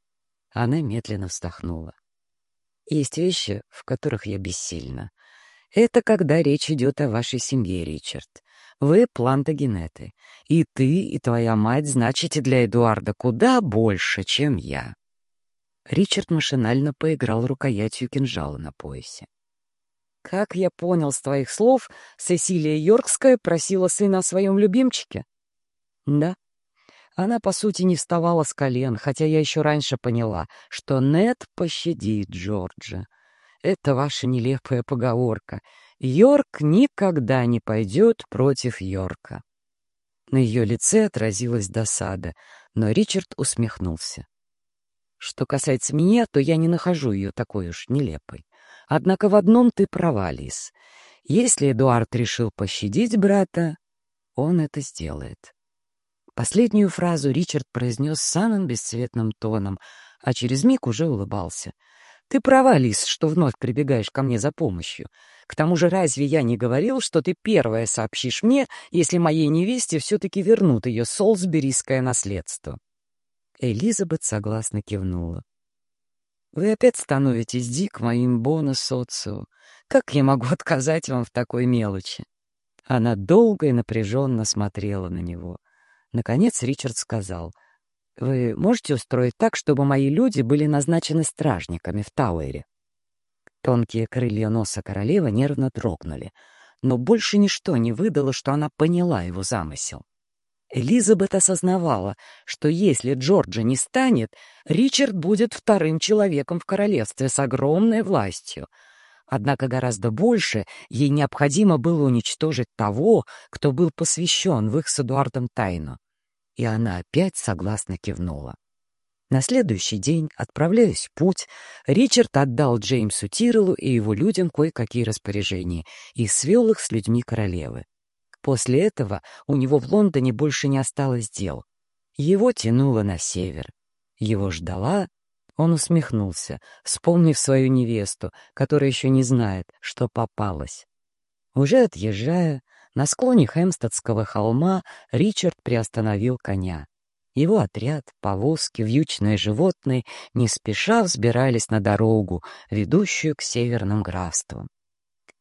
Она медленно вздохнула. «Есть вещи, в которых я бессильна. Это когда речь идет о вашей семье, Ричард. Вы плантагенеты, и ты, и твоя мать значите для Эдуарда куда больше, чем я». Ричард машинально поиграл рукоятью кинжала на поясе. «Как я понял с твоих слов, Сесилия Йоркская просила сына о своем любимчике?» «Да». Она, по сути, не вставала с колен, хотя я еще раньше поняла, что Нед пощадит Джорджа. Это ваша нелепая поговорка. Йорк никогда не пойдет против Йорка. На ее лице отразилась досада, но Ричард усмехнулся. Что касается меня, то я не нахожу ее такой уж нелепой. Однако в одном ты права, Лис. Если Эдуард решил пощадить брата, он это сделает. Последнюю фразу Ричард произнес самым бесцветным тоном, а через миг уже улыбался. «Ты права, Лис, что вновь прибегаешь ко мне за помощью. К тому же разве я не говорил, что ты первая сообщишь мне, если моей невесте все-таки вернут ее солсберийское наследство?» Элизабет согласно кивнула. «Вы опять становитесь Дик моим бонус-социо. Как я могу отказать вам в такой мелочи?» Она долго и напряженно смотрела на него. Наконец Ричард сказал, «Вы можете устроить так, чтобы мои люди были назначены стражниками в Тауэре?» Тонкие крылья носа королевы нервно дрогнули, но больше ничто не выдало, что она поняла его замысел. Элизабет осознавала, что если Джорджа не станет, Ричард будет вторым человеком в королевстве с огромной властью. Однако гораздо больше ей необходимо было уничтожить того, кто был посвящен в их с Эдуардом тайну. И она опять согласно кивнула. На следующий день, отправляясь в путь, Ричард отдал Джеймсу Тирелу и его людям кое-какие распоряжения и свел их с людьми королевы. После этого у него в Лондоне больше не осталось дел. Его тянуло на север. Его ждала... Он усмехнулся, вспомнив свою невесту, которая еще не знает, что попалась. Уже отъезжая, на склоне Хемстедского холма Ричард приостановил коня. Его отряд, повозки, вьючные животные не спеша взбирались на дорогу, ведущую к северным графствам.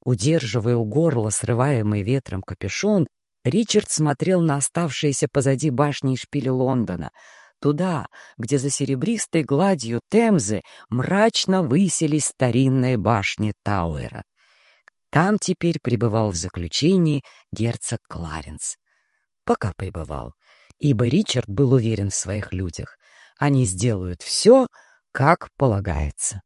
Удерживая у горла срываемый ветром капюшон, Ричард смотрел на оставшиеся позади башни и шпили Лондона, туда, где за серебристой гладью Темзы мрачно высились старинные башни Тауэра. Там теперь пребывал в заключении герцог Кларенс. Пока пребывал, ибо Ричард был уверен в своих людях. Они сделают все, как полагается.